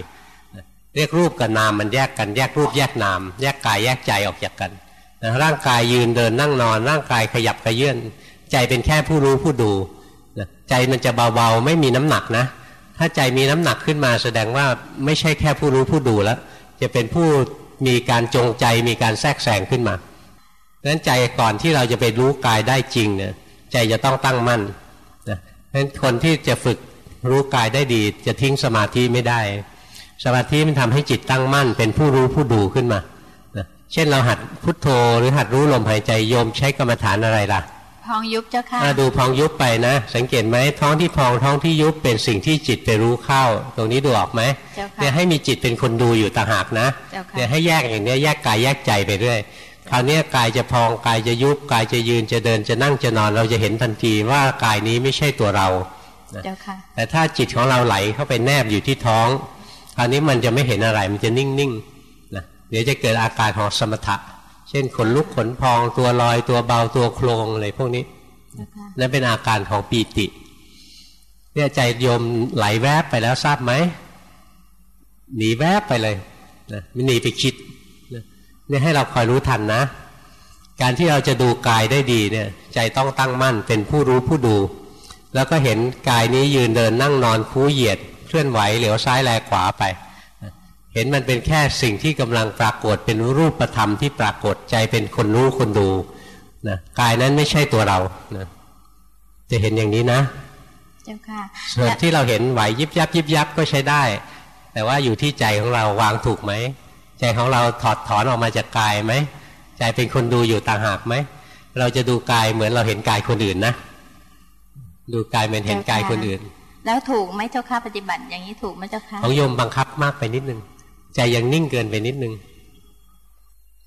เรียกรูปกับนามมันแยกกันแยกรูปแยกนาม แยกกายแยกใจออกจากกันนะร่างกายยืนเดินนั่งนอน ร่างกายขยับขยื่นใจเป็นแค่ผู้รู้ผู้ดูนะใจมันจะเบาๆไม่มีน้ำหนักนะ ถ้าใจมีน้ำหนักขึ้นมาแสดงว่าไม่ใช่แค่ผู้รู้ผู้ดูแล้ว จะเป็นผู้มีการจงใจมีการแทรกแซงขึ้นมาเพราะฉะนั้นใจก่อนที่เราจะไปรู้กายได้จริงเนี่ยใจจะต้องตั้งมั่นนะเพราะฉะนั้นคนที่จะฝึกรู้กายได้ดี จะทิ้งสมาธิไม่ได้ สมาธิมันทำให้จิตตั้งมั่น เป็นผู้รู้ผู้ดูขึ้นมานะเช่นเราหัดพุทโธหรือหัดรู้ลมหายใจโยมใช้กรรมฐานอะไรล่ะ พองยุบเจ้าค่ะถ้าดูพองยุบไปนะ สังเกตไหมท้องที่พองท้องที่ยุบเป็นสิ่งที่จิตไปรู้เข้า ตรงนี้ดูออกไหมเจ้าค่ะเนี่ยให้มีจิตเป็นคนดูอยู่ต่างหากนะเจ้าค่ะเนี่ยให้แยกอย่างเนี้ยแยกกายแยกใจไปเรื่อยคราวเนี้ยกายจะพองกายจะยุบกายจะยืนจะเดินจะนั่งจะนอน เราจะเห็นทันทีว่ากายนี้ไม่ใช่ตัวเรานะเจ้าค่ะแต่ถ้าจิตของเราไหลเข้าไปแนบอยู่ที่ท้อง คราวนี้มันจะไม่เห็นอะไรมันจะนิ่งๆนะเดี๋ยวจะเกิดอาการของสมถะ เช่นขนลุกขนพองตัวลอยตัวเบาตัวโครงอะไรพวกนี้เจ้าค่ะนั่นเป็นอาการของปีติ เนี่ยใจโยมไหลแวบไปแล้วทราบไหมหนีแวบไปเลยนะไม่หนีไปคิดนะเนี่ยให้เราคอยรู้ทันนะ การที่เราจะดูกายได้ดีเนี่ย ใจต้องตั้งมั่นเป็นผู้รู้ผู้ดู แล้วก็เห็นกายนี้ยืนเดินนั่งนอนคูเหยียด เคลื่อนไหวเหลียวซ้ายแลขวาไปนะ เห็นมันเป็นแค่สิ่งที่กำลังปรากฏเป็นรูปธรรมที่ปรากฏใจเป็นคนรู้คนดูนะกายนั้นไม่ใช่ตัวเรานะจะเห็นอย่างนี้นะ เจ้าค่ะส่วนที่เราเห็นไหวยิบยับยิบยับก็ใช้ได้ แต่ว่าอยู่ที่ใจของเราวางถูกไหมใจของเราถอดถอนออกมาจากกายไหมใจเป็นคนดูอยู่ต่างหากไหมเราจะดูกายเหมือนเราเห็นกายคนอื่นนะ ดูกายเหมือนเห็นกายคนอื่น แล้วถูกไหมเจ้าค่ะปฏิบัติอย่างนี้ถูกไหมเจ้าค่ะของโยมบังคับมากไปนิดนึง ใจยังนิ่งเกินไปนิดนึง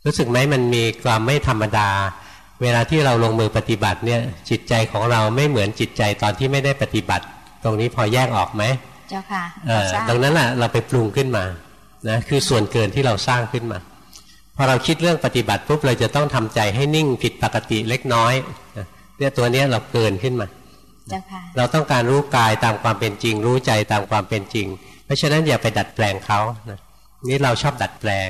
รู้สึกไหมมันมีความไม่ธรรมดา เวลาที่เราลงมือปฏิบัติเนี่ย จิตใจของเราไม่เหมือนจิตใจตอนที่ไม่ได้ปฏิบัติ ตรงนี้พอแยกออกไหมเจ้าค่ะเออทราบตรงนั้นแหละเราไปปรุงขึ้นมานะคือส่วนเกินที่เราสร้างขึ้นมาพอเราคิดเรื่องปฏิบัติปุ๊บเราจะต้องทำใจให้นิ่งผิดปกติเล็กน้อยนะเนี่ยตัวเนี้ยเราเกินขึ้นมาเจ้าค่ะเราต้องการรู้กายตามความเป็นจริง รู้ใจตามความเป็นจริง เพราะฉะนั้นอย่าไปดัดแปลงเขานะ นี่เราชอบดัดแปลง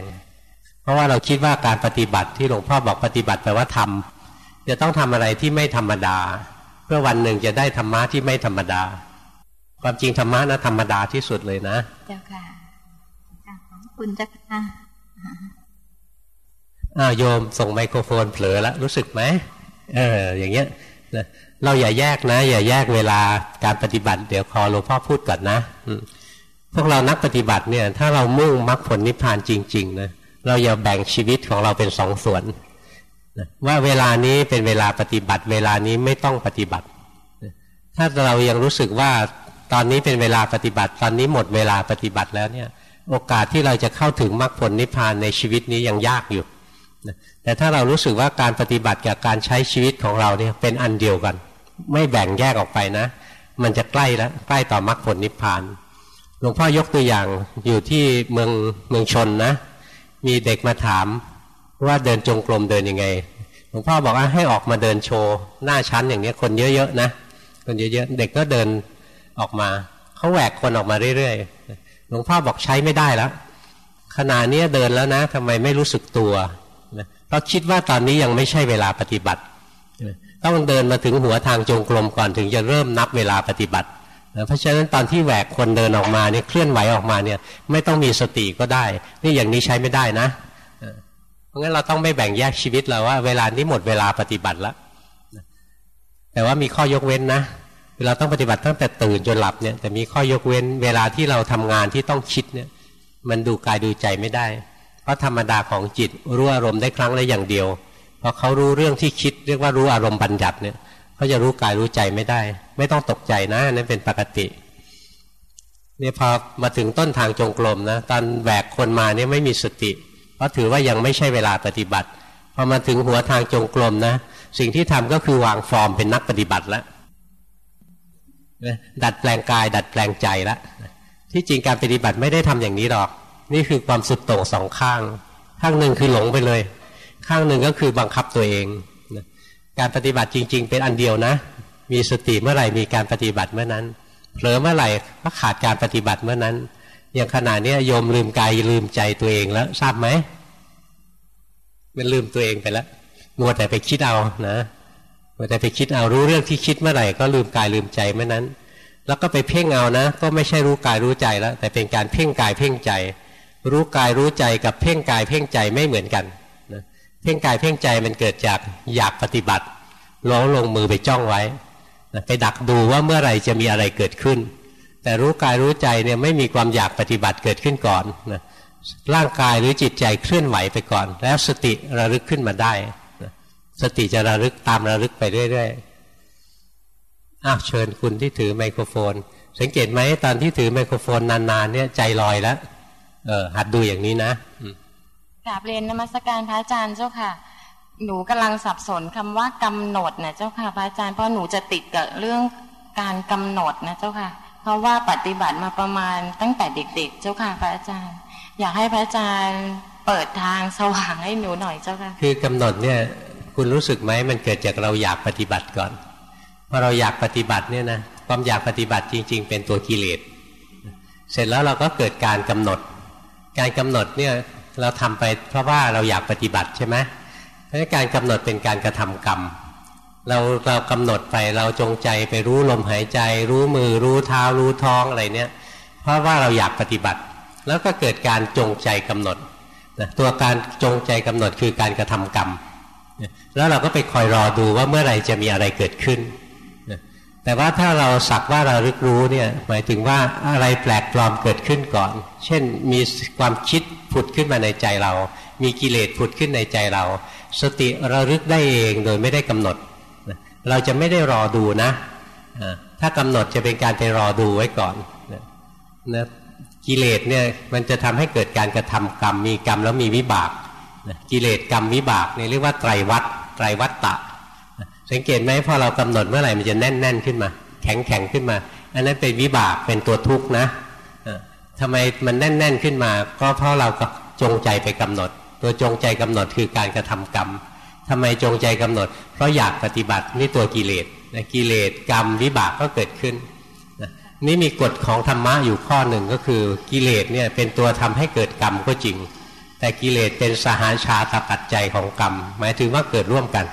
เพราะว่าเราคิดว่าการปฏิบัติที่หลวงพ่อบอกปฏิบัติแปลว่าทำจะต้องทำอะไรที่ไม่ธรรมดา เพื่อวันหนึ่งจะได้ธรรมะที่ไม่ธรรมดา ความจริงธรรมะนะธรรมดาที่สุดเลยนะ เจ้าค่ะขอบคุณเจ้าค่ะอ้าวโยมส่งไมโครโฟนเผลอแล้วรู้สึกไหมเออ อย่างเงี้ยนะเราอย่าแยกนะ อย่าแยกเวลาการปฏิบัติ เดี๋ยวคอหลวงพ่อพูดก่อนนะ พวกเรานักปฏิบัติเนี่ย ถ้าเรามุ่งมรรคผลนิพพานจริงๆนะเราอย่าแบ่งชีวิตของเราเป็นสองส่วนว่าเวลานี้เป็นเวลาปฏิบัติ เวลานี้ไม่ต้องปฏิบัติ ถ้าเรายังรู้สึกว่าตอนนี้เป็นเวลาปฏิบัติ ตอนนี้หมดเวลาปฏิบัติแล้วเนี่ย โอกาสที่เราจะเข้าถึงมรรคผลนิพพานในชีวิตนี้ยังยากอยู่แต่ถ้าเรารู้สึกว่าการปฏิบัติกับการใช้ชีวิตของเราเนี่ยเป็นอันเดียวกัน ไม่แบ่งแยกออกไปนะ มันจะใกล้แล้วใกล้ต่อมรรคผลนิพพาน หลวงพ่อยกตัวอย่างอยู่ที่เมืองเมืองชนนะ มีเด็กมาถามว่าเดินจงกรมเดินยังไงหลวงพ่อบอกว่าให้ออกมาเดินโชว์หน้าชั้นอย่างนี้คนเยอะๆนะคนเยอะๆเด็กก็เดินออกมาเขาแหวกคนออกมาเรื่อยๆหลวงพ่อบอกใช้ไม่ได้แล้วขณะนี้เดินแล้วนะทำไมไม่รู้สึกตัวเพราะคิดว่าตอนนี้ยังไม่ใช่เวลาปฏิบัติ ต้องเดินมาถึงหัวทางจงกรมก่อนถึงจะเริ่มนับเวลาปฏิบัติ เพราะฉะนั้นตอนที่แหวกคนเดินออกมาเนี่ยเคลื่อนไหวออกมาเนี่ย ไม่ต้องมีสติก็ได้ นี่อย่างนี้ใช้ไม่ได้นะ เพราะงั้นเราต้องไม่แบ่งแยกชีวิตเราว่าเวลานี้หมดเวลาปฏิบัติแล้วแต่ว่ามีข้อยกเว้นนะเราต้องปฏิบัติตั้งแต่ตื่นจนหลับเนี่ยแต่มีข้อยกเว้น เวลาที่เราทำงานที่ต้องคิดเนี่ย มันดูกายดูใจไม่ได้ เพราะธรรมดาของจิตรู้อารมณ์ได้ครั้งละอย่างเดียวพอเขารู้เรื่องที่คิด เรียกว่ารู้อารมณ์บัญญัติเนี่ย เขาจะรู้กายรู้ใจไม่ได้ ไม่ต้องตกใจนะนั่นเป็นปกติเนี่ยพอมาถึงต้นทางจงกรมนะตอนแหวกคนมาเนี่ยไม่มีสติ เพราะถือว่ายังไม่ใช่เวลาปฏิบัติพอมาถึงหัวทางจงกรมนะ สิ่งที่ทำก็คือวางฟอร์มเป็นนักปฏิบัติแล้วดัดแปลงกาย ดัดแปลงใจแล้วที่จริงการปฏิบัติไม่ได้ทำอย่างนี้หรอก นี่คือความสุดโต่งสองข้าง ข้างหนึ่งคือหลงไปเลย ข้างหนึ่งก็คือบังคับตัวเอง การปฏิบัติจริง ๆ เป็นอันเดียวนะ มีสติเมื่อไหร่มีการปฏิบัติเมื่อนั้นเผลอเมื่อไหร่ก็ขาดการปฏิบัติเมื่อนั้น อย่างขนาดนี้โยมลืมกายลืมใจตัวเองแล้วทราบไหมมันลืมตัวเองไปแล้วมัวแต่ไปคิดเอานะมัวแต่ไปคิดเอารู้เรื่องที่คิดเมื่อไหร่ก็ลืมกายลืมใจเมื่อนั้น แล้วก็ไปเพ่งเอานะ ก็ไม่ใช่รู้กายรู้ใจแล้วแต่เป็นการเพ่งกายเพ่งใจ รู้กายรู้ใจกับเพ่งกายเพ่งใจไม่เหมือนกัน เพ่งกายเพ่งใจมันเกิดจากอยากปฏิบัติล้อลงมือไปจ้องไว้ไปดักดูว่าเมื่อไหร่จะมีอะไรเกิดขึ้น แต่รู้กายรู้ใจเนี่ยไม่มีความอยากปฏิบัติเกิดขึ้นก่อนนะร่างกายหรือจิตใจเคลื่อนไหวไปก่อน แล้วสติระลึกขึ้นมาได้นะสติจะระลึกตามระลึกไปเรื่อยๆอ้าวเชิญคุณที่ถือไมโครโฟน สังเกตไหมตอนที่ถือไมโครโฟนนานๆเนี่ยใจลอยแล้วเออหัดดูอย่างนี้นะ กราบเรียนนมัสการพระอาจารย์เจ้าค่ะ หนูกำลังสับสนคำว่ากำหนดนะเจ้าค่ะพระอาจารย์เพราะหนูจะติดกับเรื่องการกำหนดนะเจ้าค่ะ เพราะว่าปฏิบัติมาประมาณตั้งแต่เด็ก ๆ เจ้าค่ะพระอาจารย์ อยากให้พระอาจารย์เปิดทางสว่างให้หนูหน่อยเจ้าค่ะ คือกำหนดเนี่ยคุณรู้สึกไหมมันเกิดจากเราอยากปฏิบัติก่อนพอเราอยากปฏิบัติเนี่ยนะความอยากปฏิบัติจริง ๆ เป็นตัวกิเลสเสร็จแล้วเราก็เกิดการกำหนด การกำหนดเนี่ย เราทำไปเพราะว่าเราอยากปฏิบัติใช่ไหมเพราะการกำหนดเป็นการกระทำกรรม เราเรากำหนดไปเราจงใจไปรู้ลมหายใจ รู้มือรู้เท้ารู้ท้องอะไรเนี่ย เพราะว่าเราอยากปฏิบัติ แล้วก็เกิดการจงใจกำหนดนะตัวการจงใจกำหนดคือการกระทำกรรม แล้วเราก็ไปคอยรอดูว่าเมื่อไหร่จะมีอะไรเกิดขึ้น แต่ว่าถ้าเราสักว่าเรารึกรู้เนี่ยหมายถึงว่าอะไรแปลกปลอมเกิดขึ้นก่อน เช่นมีความคิด ผุดขึ้นมาในใจเรา มีกิเลสผุดขึ้นในใจเรา สติระลึกได้เองโดยไม่ได้กำหนด เราจะไม่ได้รอดูนะ ถ้ากำหนดจะเป็นการไปรอดูไว้ก่อนนะกิเลสเนี่ยมันจะทำให้เกิดการกระทำกรรม มีกรรมแล้วมีวิบากกิเลสกรรมวิบากเนี่ยเรียกว่าไตรวัตไตรวัตตะ สังเกตไหมพอเรากำหนดเมื่อไหร่มันจะแน่นแน่นขึ้นมา แข็งแข็งขึ้นมา อันนั้นเป็นวิบากเป็นตัวทุกข์นะ ทำไมมันแน่นแน่นขึ้นมา ก็เพราะเราจงใจไปกำหนด ตัวจงใจกำหนดคือการกระทำกรรมทำไมจงใจกำหนด เพราะอยากปฏิบัตินี่ตัวกิเลสกิเลสกรรมวิบากก็เกิดขึ้นนี่มีกฎของธรรมะอยู่ข้อหนึ่งก็คือกิเลสเนี่ยเป็นตัวทำให้เกิดกรรมก็จริง แต่กิเลสเป็นสหาชาตปัจจัยของกรรม หมายถึงว่าเกิดร่วมกัน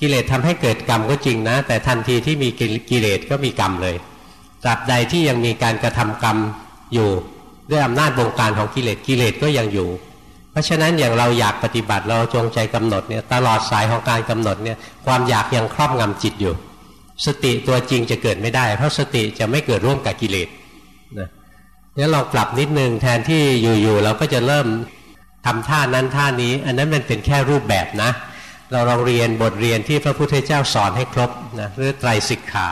กิเลสทำให้เกิดกรรมก็จริงนะ แต่ทันทีที่มีกิเลสก็มีกรรมเลยตราบใดที่ยังมีการกระทำกรรม อยู่ด้วยอำนาจบงการของกิเลสกิเลสก็ยังอยู่ เพราะฉะนั้นอย่างเราอยากปฏิบัติเราจงใจกำหนดเนี่ยตลอดสายของการกำหนดเนี่ยความอยากยังครอบงำจิตอยู่ สติตัวจริงจะเกิดไม่ได้ เพราะสติจะไม่เกิดร่วมกับกิเลสนะนี่ลองปรับนิดนึงแทนที่อยู่ๆเราก็จะเริ่มทำท่านั้นท่านี้ อันนั้นมันเป็นแค่รูปแบบนะ เราลองเรียนบทเรียนที่พระพุทธเจ้าสอนให้ครบนะเรื่อไตรสิกขา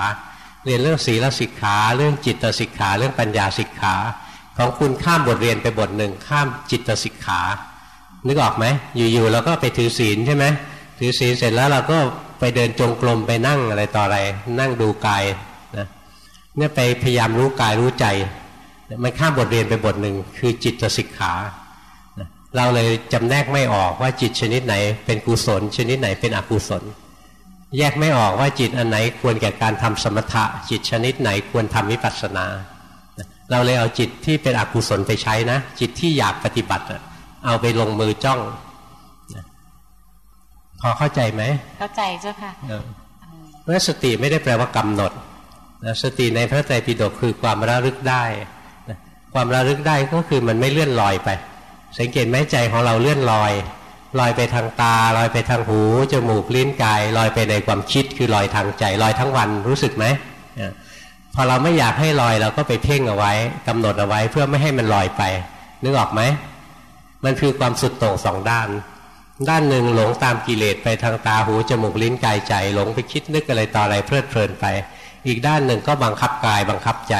เรียนเรื่องศีลสิกขา เรื่องจิตสิกขา เรื่องปัญญาสิกขา ของคุณข้ามบทเรียนไปบทหนึ่งข้ามจิตสิกขา นึกออกไหมอยู่ๆเราก็ไปถือศีลใช่ไหมถือศีลเสร็จแล้วเราก็ไปเดินจงกรมไปนั่งอะไรต่ออะไร นั่งดูกายนะเนี่ยไปพยายามรู้กายรู้ใจมันข้ามบทเรียนไปบทหนึ่งคือจิตสิกขาเราเลยจำแนกไม่ออกว่าจิตชนิดไหนเป็นกุศล ชนิดไหนเป็นอกุศล แยกไม่ออกว่าจิตอันไหนควรแก่การทำสมถะ จิตชนิดไหนควรทำวิปัสสนา เราเลยเอาจิตที่เป็นอกุศลไปใช้นะ จิตที่อยากปฏิบัติเอาไปลงมือจ้องพอเข้าใจไหมเข้าใจเจ้าค่ะเพราะสติไม่ได้แปลว่ากำหนดสติในพระไตรปิฎกคือความระลึกได้ความระลึกได้ก็คือมันไม่เลื่อนลอยไป สังเกตไหมใจของเราเลื่อนลอย ลอยไปทางตา ลอยไปทางหูจมูกลิ้นกายลอยไปในความคิดคือลอยทางใจลอยทั้งวันรู้สึกไหมพอเราไม่อยากให้ลอยเราก็ไปเพ่งเอาไว้กำหนดเอาไว้เพื่อไม่ให้มันลอยไป นึกออกไหมมันคือความสุดโต่งสองด้าน ด้านหนึ่งหลงตามกิเลสไปทางตาหูจมูกลิ้นกายใจ หลงไปคิดนึกอะไรต่ออะไรเพลิดเพลินไป อีกด้านหนึ่งก็บังคับกายบังคับใจ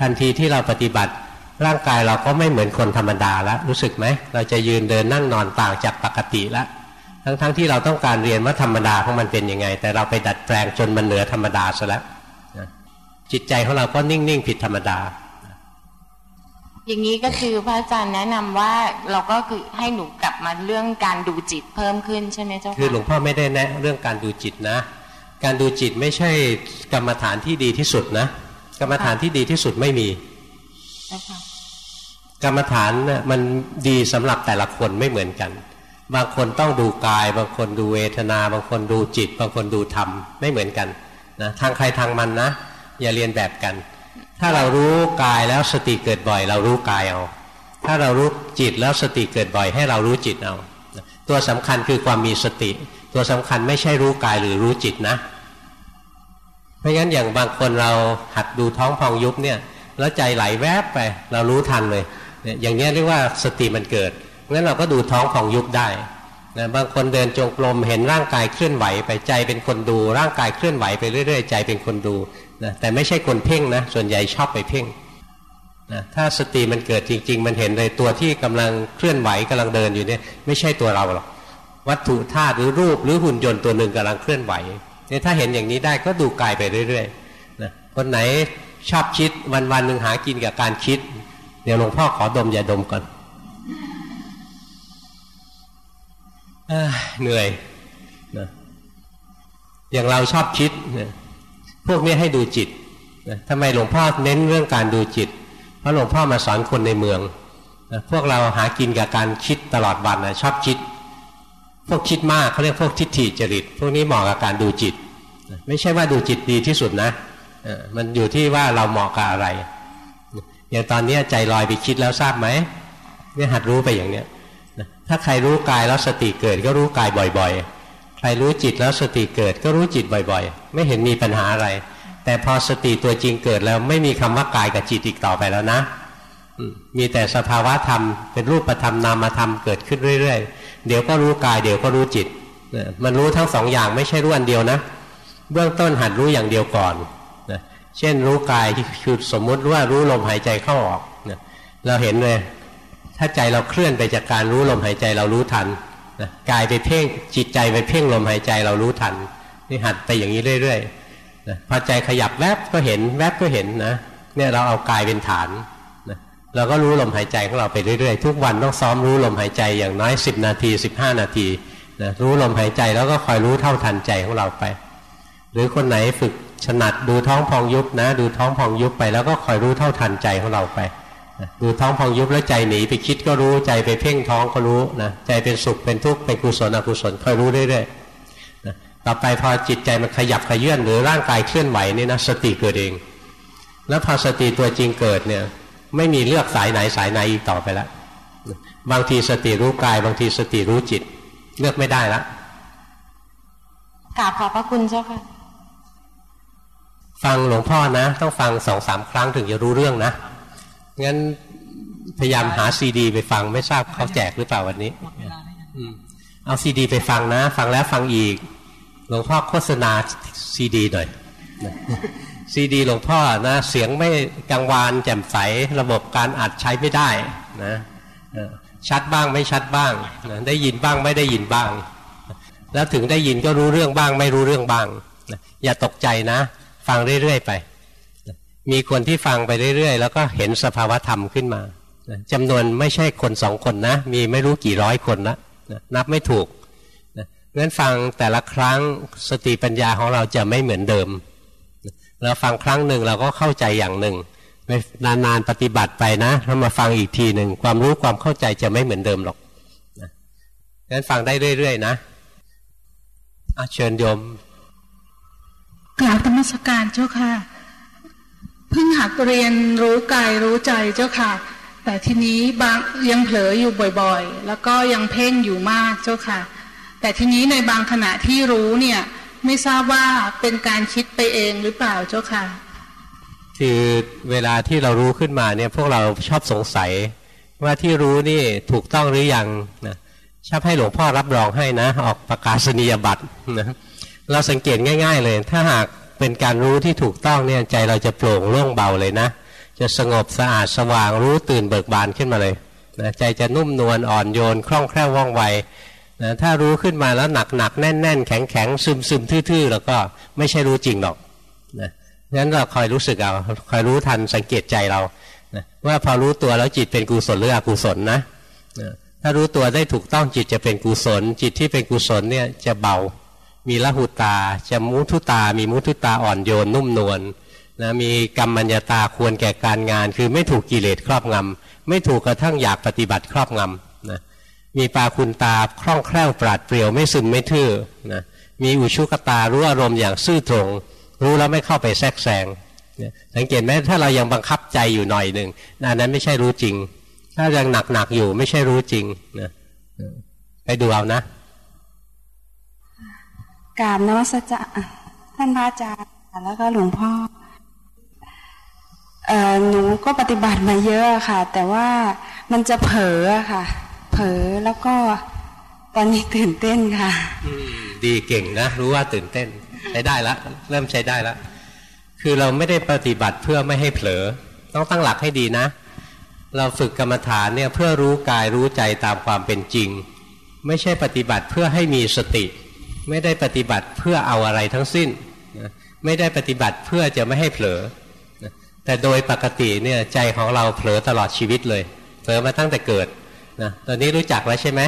ทันทีที่เราปฏิบัติ ร่างกายเราก็ไม่เหมือนคนธรรมดาแล้วรู้สึกไหมเราจะยืนเดินนั่งนอนต่างจากปกติแล้วทั้งๆทที่เราต้องการเรียนว่าธรรมดาของมันเป็นยังไง แต่เราไปดัดแปลงจนมันเหนือธรรมดาซะแล้วจิตใจของเราก็นิ่งๆผิดธรรมดา อย่างนี้ก็คือพระอาจารย์แนะนำว่าเราก็คือให้หนูกลับมาเรื่องการดูจิตเพิ่มขึ้นใช่ไหมเจ้าค่ะคือหลวงพ่อไม่ได้แนะเรื่องการดูจิตนะ การดูจิตไม่ใช่กรรมฐานที่ดีที่สุดนะ กรรมฐานที่ดีที่สุดไม่มี กรรมฐานเนี่ยมันดีสำหรับแต่ละคนไม่เหมือนกัน บางคนต้องดูกาย บางคนดูเวทนา บางคนดูจิต บางคนดูธรรมไม่เหมือนกันนะทางใครทางมันนะ อย่าเรียนแบบกัน ถ้าเรารู้กายแล้วสติเกิดบ่อย เรารู้กายเอา ถ้าเรารู้จิตแล้วสติเกิดบ่อย ให้เรารู้จิตเอาตัวสำคัญคือความมีสติ ตัวสำคัญไม่ใช่รู้กายหรือรู้จิตนะ เพราะงั้นอย่างบางคนเราหัดดูท้องพองยุบเนี่ย แล้วใจไหลแวบไป เรารู้ทันเลยเนี่ยอย่างนี้เรียกว่าสติมันเกิดงั้นเราก็ดูท้องของยุบได้นะบางคนเดินจงกรมเห็นร่างกายเคลื่อนไหว ไปใจเป็นคนดู ร่างกายเคลื่อนไหวไปเรื่อย ๆ ใจเป็นคนดูนะแต่ไม่ใช่คนเพ่งนะส่วนใหญ่ชอบไปเพ่งนะถ้าสติมันเกิดจริง ๆ มันเห็นในตัวที่กำลังเคลื่อนไหวกำลังเดินอยู่เนี่ยไม่ใช่ตัวเราหรอกวัตถุธาตุหรือรูปหรือหุ่นยนต์ตัวหนึ่งกำลังเคลื่อนไหวเนี่ยถ้าเห็นอย่างนี้ได้ก็ดูกายไปเรื่อยๆนะคนไหน ชอบคิดวันวันหนึ่งหากินกับการคิด เดี๋ยวหลวงพ่อขอดมอย่าดมก่อนเหนื่อยนะอย่างเราชอบคิดนะพวกนี้ให้ดูจิตนะทำไมหลวงพ่อเน้นเรื่องการดูจิต เพราะหลวงพ่อมาสอนคนในเมืองนะพวกเราหากินกับการคิดตลอดวันนะชอบคิด พวกคิดมากเขาเรียกพวกทิฏฐิจริต พวกนี้เหมาะกับการดูจิต ไม่ใช่ว่าดูจิตดีที่สุดนะ มันอยู่ที่ว่าเราเหมาะกับอะไร อย่างตอนนี้ใจลอยไปคิดแล้วทราบไหมเนี่ยหัดรู้ไปอย่างเนี้ยถ้าใครรู้กายแล้วสติเกิดก็รู้กายบ่อย ๆ ใครรู้จิตแล้วสติเกิดก็รู้จิตบ่อย ๆ ไม่เห็นมีปัญหาอะไร แต่พอสติตัวจริงเกิดแล้วไม่มีคำว่ากายกับจิตอีกต่อไปแล้วนะมีแต่สภาวะธรรมเป็นรูปธรรมนามธรรมเกิดขึ้นเรื่อย ๆ เดี๋ยวก็รู้กายเดี๋ยวก็รู้จิต มันรู้ทั้งสองอย่างไม่ใช่รู้อันเดียวนะ เบื้องต้นหัดรู้อย่างเดียวก่อน เช่นรู้กายคือสมมุติว่ารู้ลมหายใจเข้าออกนะเราเห็นเลย ถ้าใจเราเคลื่อนไปจากการรู้ลมหายใจเรารู้ทันนะกายไปเพ่งจิตใจไปเพ่งลมหายใจเรารู้ทันนี่หัดไปอย่างนี้เรื่อยๆนะพอใจขยับแวบก็เห็นแวบก็เห็นนะเนี่ยเราเอากายเป็นฐานนะเราก็รู้ลมหายใจของเราไปเรื่อยๆ ทุกวันต้องซ้อมรู้ลมหายใจอย่างน้อย 10 นาที 15 นาทีนะรู้ลมหายใจแล้วก็คอยรู้เท่าทันใจของเราไป หรือคนไหนฝึก ถนัดดูท้องพองยุบนะ ดูท้องพองยุบไปแล้วก็คอยรู้เท่าทันใจของเราไปดูท้องพองยุบแล้วใจหนีไปคิดก็รู้ใจไปเพ่งท้องก็รู้นะใจเป็นสุขเป็นทุกข์เป็นกุศลอกุศลคอยรู้เรื่อยๆนะต่อไปพอจิตใจมันขยับขยื่นหรือร่างกายเคลื่อนไหวนี่นะสติเกิดเอง แล้วพอสติตัวจริงเกิดเนี่ย ไม่มีเลือกสายไหนสายไหนอีกต่อไปแล้วบางทีสติรู้กาย บางทีสติรู้จิต เลือกไม่ได้ละกราบขอบพระคุณเจ้าค่ะ ฟังหลวงพ่อนะ ต้องฟังสองสามครั้งถึงจะรู้เรื่องนะ งั้นพยายามหาซีดี ไปฟังไม่ทราบเขาแจกหรือเปล่าวันนี้เอาซีดี ไปฟังนะ ฟังแล้วฟังอีก หลวงพ่อโฆษณาซีดีหน่อยซีดี หลวงพ่อนะเสียงไม่กังวานแจ่มใส ระบบการอัดใช้ไม่ได้นะชัดบ้างไม่ชัดบ้างนะได้ยินบ้างไม่ได้ยินบ้าง แล้วถึงได้ยินก็รู้เรื่องบ้าง ไม่รู้เรื่องบ้าง อย่าตกใจนะ ฟังเรื่อยๆไป มีคนที่ฟังไปเรื่อยๆ แล้วก็เห็นสภาวธรรมขึ้นมาจำนวนไม่ใช่คนสองคนนะ มีไม่รู้กี่ร้อยคนละนับไม่ถูกงั้นฟังแต่ละครั้งสติปัญญาของเราจะไม่เหมือนเดิม เราฟังครั้งหนึ่งเราก็เข้าใจอย่างหนึ่งนานๆปฏิบัติไปนะเรามาฟังอีกทีหนึ่งความรู้ความเข้าใจจะไม่เหมือนเดิมหรอกงั้นฟังได้เรื่อยๆนะเชิญโยม กราบธรรมสการเจ้าค่ะ เพิ่งหัดเรียนรู้กายรู้ใจเจ้าค่ะ แต่ทีนี้บางยังเผลออยู่บ่อยๆ แล้วก็ยังเพ่งอยู่มากเจ้าค่ะ แต่ทีนี้ในบางขณะที่รู้เนี่ยไม่ทราบว่าเป็นการคิดไปเองหรือเปล่าเจ้าค่ะ คือเวลาที่เรารู้ขึ้นมาเนี่ยพวกเราชอบสงสัย ว่าที่รู้นี่ถูกต้องหรือยังนะชอบให้หลวงพ่อรับรองให้นะ ออกประกาศนียบัตรนะ เราสังเกตง่าย ๆ เลย ถ้าหากเป็นการรู้ที่ถูกต้องเนี่ยใจเราจะโปร่งโล่งเบาเลยนะ จะสงบสะอาดสว่างรู้ตื่นเบิกบานขึ้นมาเลยนะใจจะนุ่มนวลอ่อนโยนคล่องแคล่วว่องไวนะถ้ารู้ขึ้นมาแล้วหนักหนักแน่นแน่นแข็งแข็งซึมซึมทื่อๆ แล้วก็ไม่ใช่รู้จริงหรอกนะงั้นเราคอยรู้สึกเอาคอยรู้ทันสังเกตใจเรานะว่าพอรู้ตัวแล้วจิตเป็นกุศลหรืออกุศลนะนะถ้ารู้ตัวได้ถูกต้องจิตจะเป็นกุศล จิตที่เป็นกุศลเนี่ยจะเบา มีละหุตาจะมุทุตา มีมุทุตาอ่อนโยนนุ่มนวลนะมีกรรมัญญาตาควรแก่การงาน คือไม่ถูกกิเลสครอบงำไม่ถูกกระทั่งอยากปฏิบัติครอบงำนะมีปาคุณตาคล่องแคล่วปราดเปรียวไม่ซึมไม่ทื่อนะมีอุชุกตารู้อารมณ์อย่างซื่อตรง รู้แล้วไม่เข้าไปแทรกแซงสังเกตไหมถ้าเรายังบังคับใจอยู่หน่อยหนึ่งอันนั้นไม่ใช่รู้จริง ถ้ายังหนักๆอยู่ไม่ใช่รู้จริงนะไปดูเอานะ กราบนวัสจะท่านพระอาจารย์แล้วก็หลวงพ่อเออหนูก็ปฏิบัติมาเยอะค่ะ แต่ว่ามันจะเผลอค่ะ เผลอแล้วก็ตอนนี้ตื่นเต้นค่ะดีเก่งนะ รู้ว่าตื่นเต้นใช้ได้แล้วเริ่มใช้ได้แล้วคือเราไม่ได้ปฏิบัติเพื่อไม่ให้เผลอ ต้องตั้งหลักให้ดีนะ เราฝึกกรรมฐานเนี่ยเพื่อรู้กายรู้ใจตามความเป็นจริง ไม่ใช่ปฏิบัติเพื่อให้มีสติ ไม่ได้ปฏิบัติเพื่อเอาอะไรทั้งสิ้นนะไม่ได้ปฏิบัติเพื่อจะไม่ให้เผลอนะแต่โดยปกติเนี่ยใจของเราเผลอตลอดชีวิตเลย เผลอมาตั้งแต่เกิดนะตอนนี้รู้จักแล้วใช่ไหม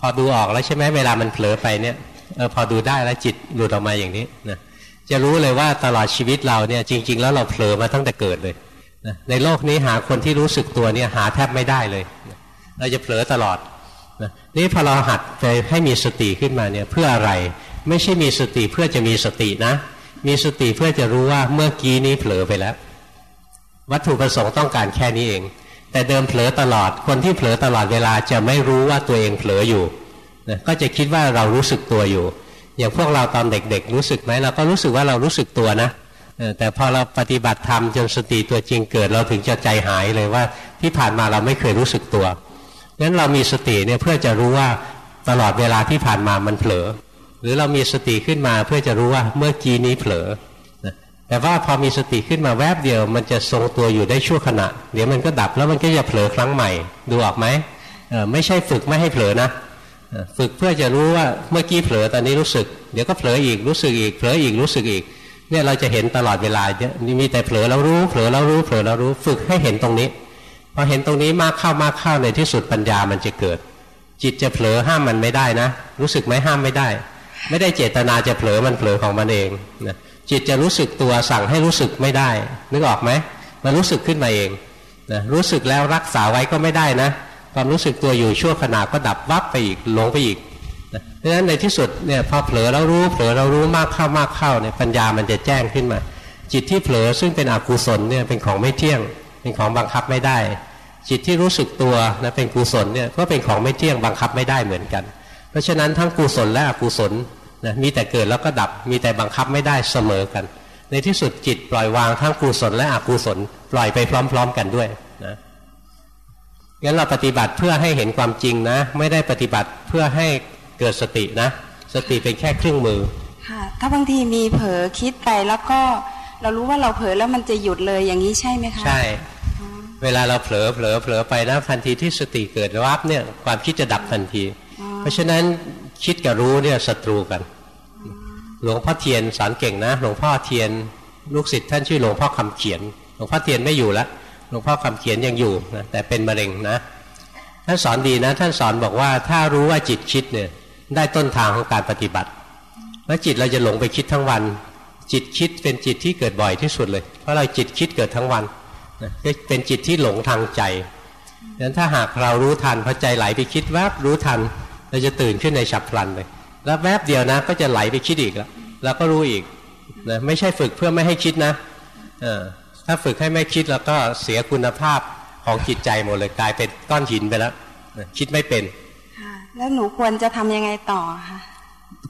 พอดูออกแล้วใช่ไหมเวลามันเผลอไปเนี่ยเออพอดูได้แล้วจิตหลุดออกมาอย่างนี้นะจะรู้เลยว่าตลอดชีวิตเราเนี่ยจริง ๆ แล้วเราเผลอมาตั้งแต่เกิดเลยนะในโลกนี้หาคนที่รู้สึกตัวเนี่ยหาแทบไม่ได้เลยนะเราจะเผลอตลอด นี่พอเราหัดไปให้มีสติขึ้นมาเนี่ยเพื่ออะไร ไม่ใช่มีสติเพื่อจะมีสตินะ มีสติเพื่อจะรู้ว่าเมื่อกี้นี้เผลอไปแล้ว วัตถุประสงค์ต้องการแค่นี้เอง แต่เดิมเผลอตลอดคนที่เผลอตลอดเวลาจะไม่รู้ว่าตัวเองเผลออยู่นะก็จะคิดว่าเรารู้สึกตัวอยู่ อย่างพวกเราตอนเด็กๆ รู้สึกไหมเราก็รู้สึกว่าเรารู้สึกตัวนะแต่พอเราปฏิบัติธรรมจนสติตัวจริงเกิด เราถึงจะใจหายเลยว่าที่ผ่านมาเราไม่เคยรู้สึกตัว งั้นเรามีสติเนี่ยเพื่อจะรู้ว่าตลอดเวลาที่ผ่านมามันเผลอ หรือเรามีสติขึ้นมาเพื่อจะรู้ว่าเมื่อกี้นี้เผลอแต่ว่าพอมีสติขึ้นมาแวบเดียว มันจะทรงตัวอยู่ได้ชั่วขณะ เดี๋ยวมันก็ดับแล้วมันก็จะเผลอครั้งใหม่ดูออกไหมไม่ใช่ฝึกไม่ให้เผลอนะฝึกเพื่อจะรู้ว่าเมื่อกี้เผลอตอนนี้รู้สึก เดี๋ยวก็เผลออีกรู้สึกอีกเผลออีกรู้สึกอีกเนี่ยเราจะเห็นตลอดเวลาเนี่ยมีแต่เผลอแล้วรู้เผลอแล้วรู้เผลอแล้วรู้ ฝึกให้เห็นตรงนี้ พอเห็นตรงนี้มากเข้ามากเข้าในที่สุดปัญญามันจะเกิด จิตจะเผลอห้ามมันไม่ได้นะ รู้สึกไหมห้ามไม่ได้ ไม่ได้เจตนาจะเผลอมันเผลอของมันเองนะจิตจะรู้สึกตัวสั่งให้รู้สึกไม่ได้นึกออกไหมมันรู้สึกขึ้นมาเองนะรู้สึกแล้วรักษาไว้ก็ไม่ได้นะ ความรู้สึกตัวอยู่ชั่วขณะก็ดับวับไปอีกหลงไปอีกเพราะฉะนั้นในที่สุดเนี่ยพอเผลอแล้วรู้เผลอเรารู้มากเข้ามากเข้าเนี่ยปัญญามันจะแจ้งขึ้นมา จิตที่เผลอซึ่งเป็นอกุศลเนี่ยเป็นของไม่เที่ยง เป็นของบังคับไม่ได้ จิตที่รู้สึกตัวนะเป็นกุศลเนี่ยก็เป็นของไม่เที่ยงบังคับไม่ได้เหมือนกัน เพราะฉะนั้นทั้งกุศลและอกุศลนะมีแต่เกิดแล้วก็ดับมีแต่บังคับไม่ได้เสมอกัน ในที่สุดจิตปล่อยวางทั้งกุศลและอกุศลปล่อยไปพร้อม ๆ กันด้วยนะงั้นเราปฏิบัติเพื่อให้เห็นความจริงนะ ไม่ได้ปฏิบัติเพื่อให้เกิดสตินะ สติเป็นแค่เครื่องมือค่ะถ้าบางทีมีเผลอคิดไปแล้วก็เรารู้ว่าเราเผลอแล้วมันจะหยุดเลยอย่างนี้ใช่ไหมคะใช่ เวลาเราเผลอเผลอเผลอไปนะทันทีที่สติเกิดวับเนี่ยความคิดจะดับทันที เพราะฉะนั้นคิดกับรู้เนี่ยศัตรูกัน หลวงพ่อเทียนสอนเก่งนะ หลวงพ่อเทียนลูกศิษย์ท่านชื่อหลวงพ่อคำเขียน หลวงพ่อเทียนไม่อยู่แล้วหลวงพ่อคำเขียนยังอยู่นะแต่เป็นมะเร็งนะท่านสอนดีนะ ท่านสอนบอกว่าถ้ารู้ว่าจิตคิดเนี่ยได้ต้นทางของการปฏิบัติ แล้วจิตเราจะหลงไปคิดทั้งวัน จิตคิดเป็นจิตที่เกิดบ่อยที่สุดเลย เพราะเราจิตคิดเกิดทั้งวันนะ เป็นจิตที่หลงทางใจดังนั้นถ้าหากเรารู้ทันพอใจไหลไปคิดแวบรู้ทัน เราจะตื่นขึ้นในฉับพลันเลย แล้วแวบเดียวนะ ก็จะไหลไปคิดอีกแล้วแล้วก็รู้อีกนะไม่ใช่ฝึกเพื่อไม่ให้คิดนะเออถ้าฝึกให้ไม่คิดแล้วก็เสียคุณภาพของจิตใจหมดเลยกลายเป็นก้อนหินไปแล้วนะคิดไม่เป็นค่ะแล้วหนูควรจะทำยังไงต่อคะ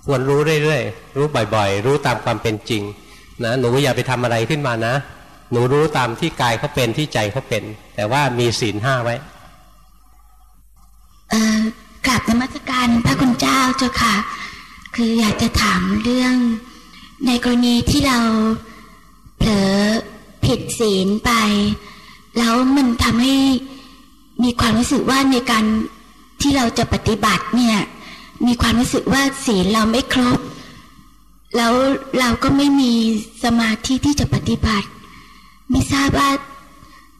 ควรรู้เรื่อยๆรู้บ่อย ๆ รู้ตามความเป็นจริงนะหนูอย่าไปทำอะไรขึ้นมานะ หนูรู้ตามที่กายเขาเป็นที่ใจเขาเป็น แต่ว่ามีศีลห้าไว้กราบนมัสการพระคุณเจ้าเจ้าค่ะ คืออยากจะถามเรื่องในกรณีที่เราเผลอผิดศีลไป แล้วมันทำให้มีความรู้สึกว่าในการที่เราจะปฏิบัติเนี่ย มีความรู้สึกว่าศีลเราไม่ครบ แล้วเราก็ไม่มีสมาธิที่จะปฏิบัติ ไม่ทราบว่า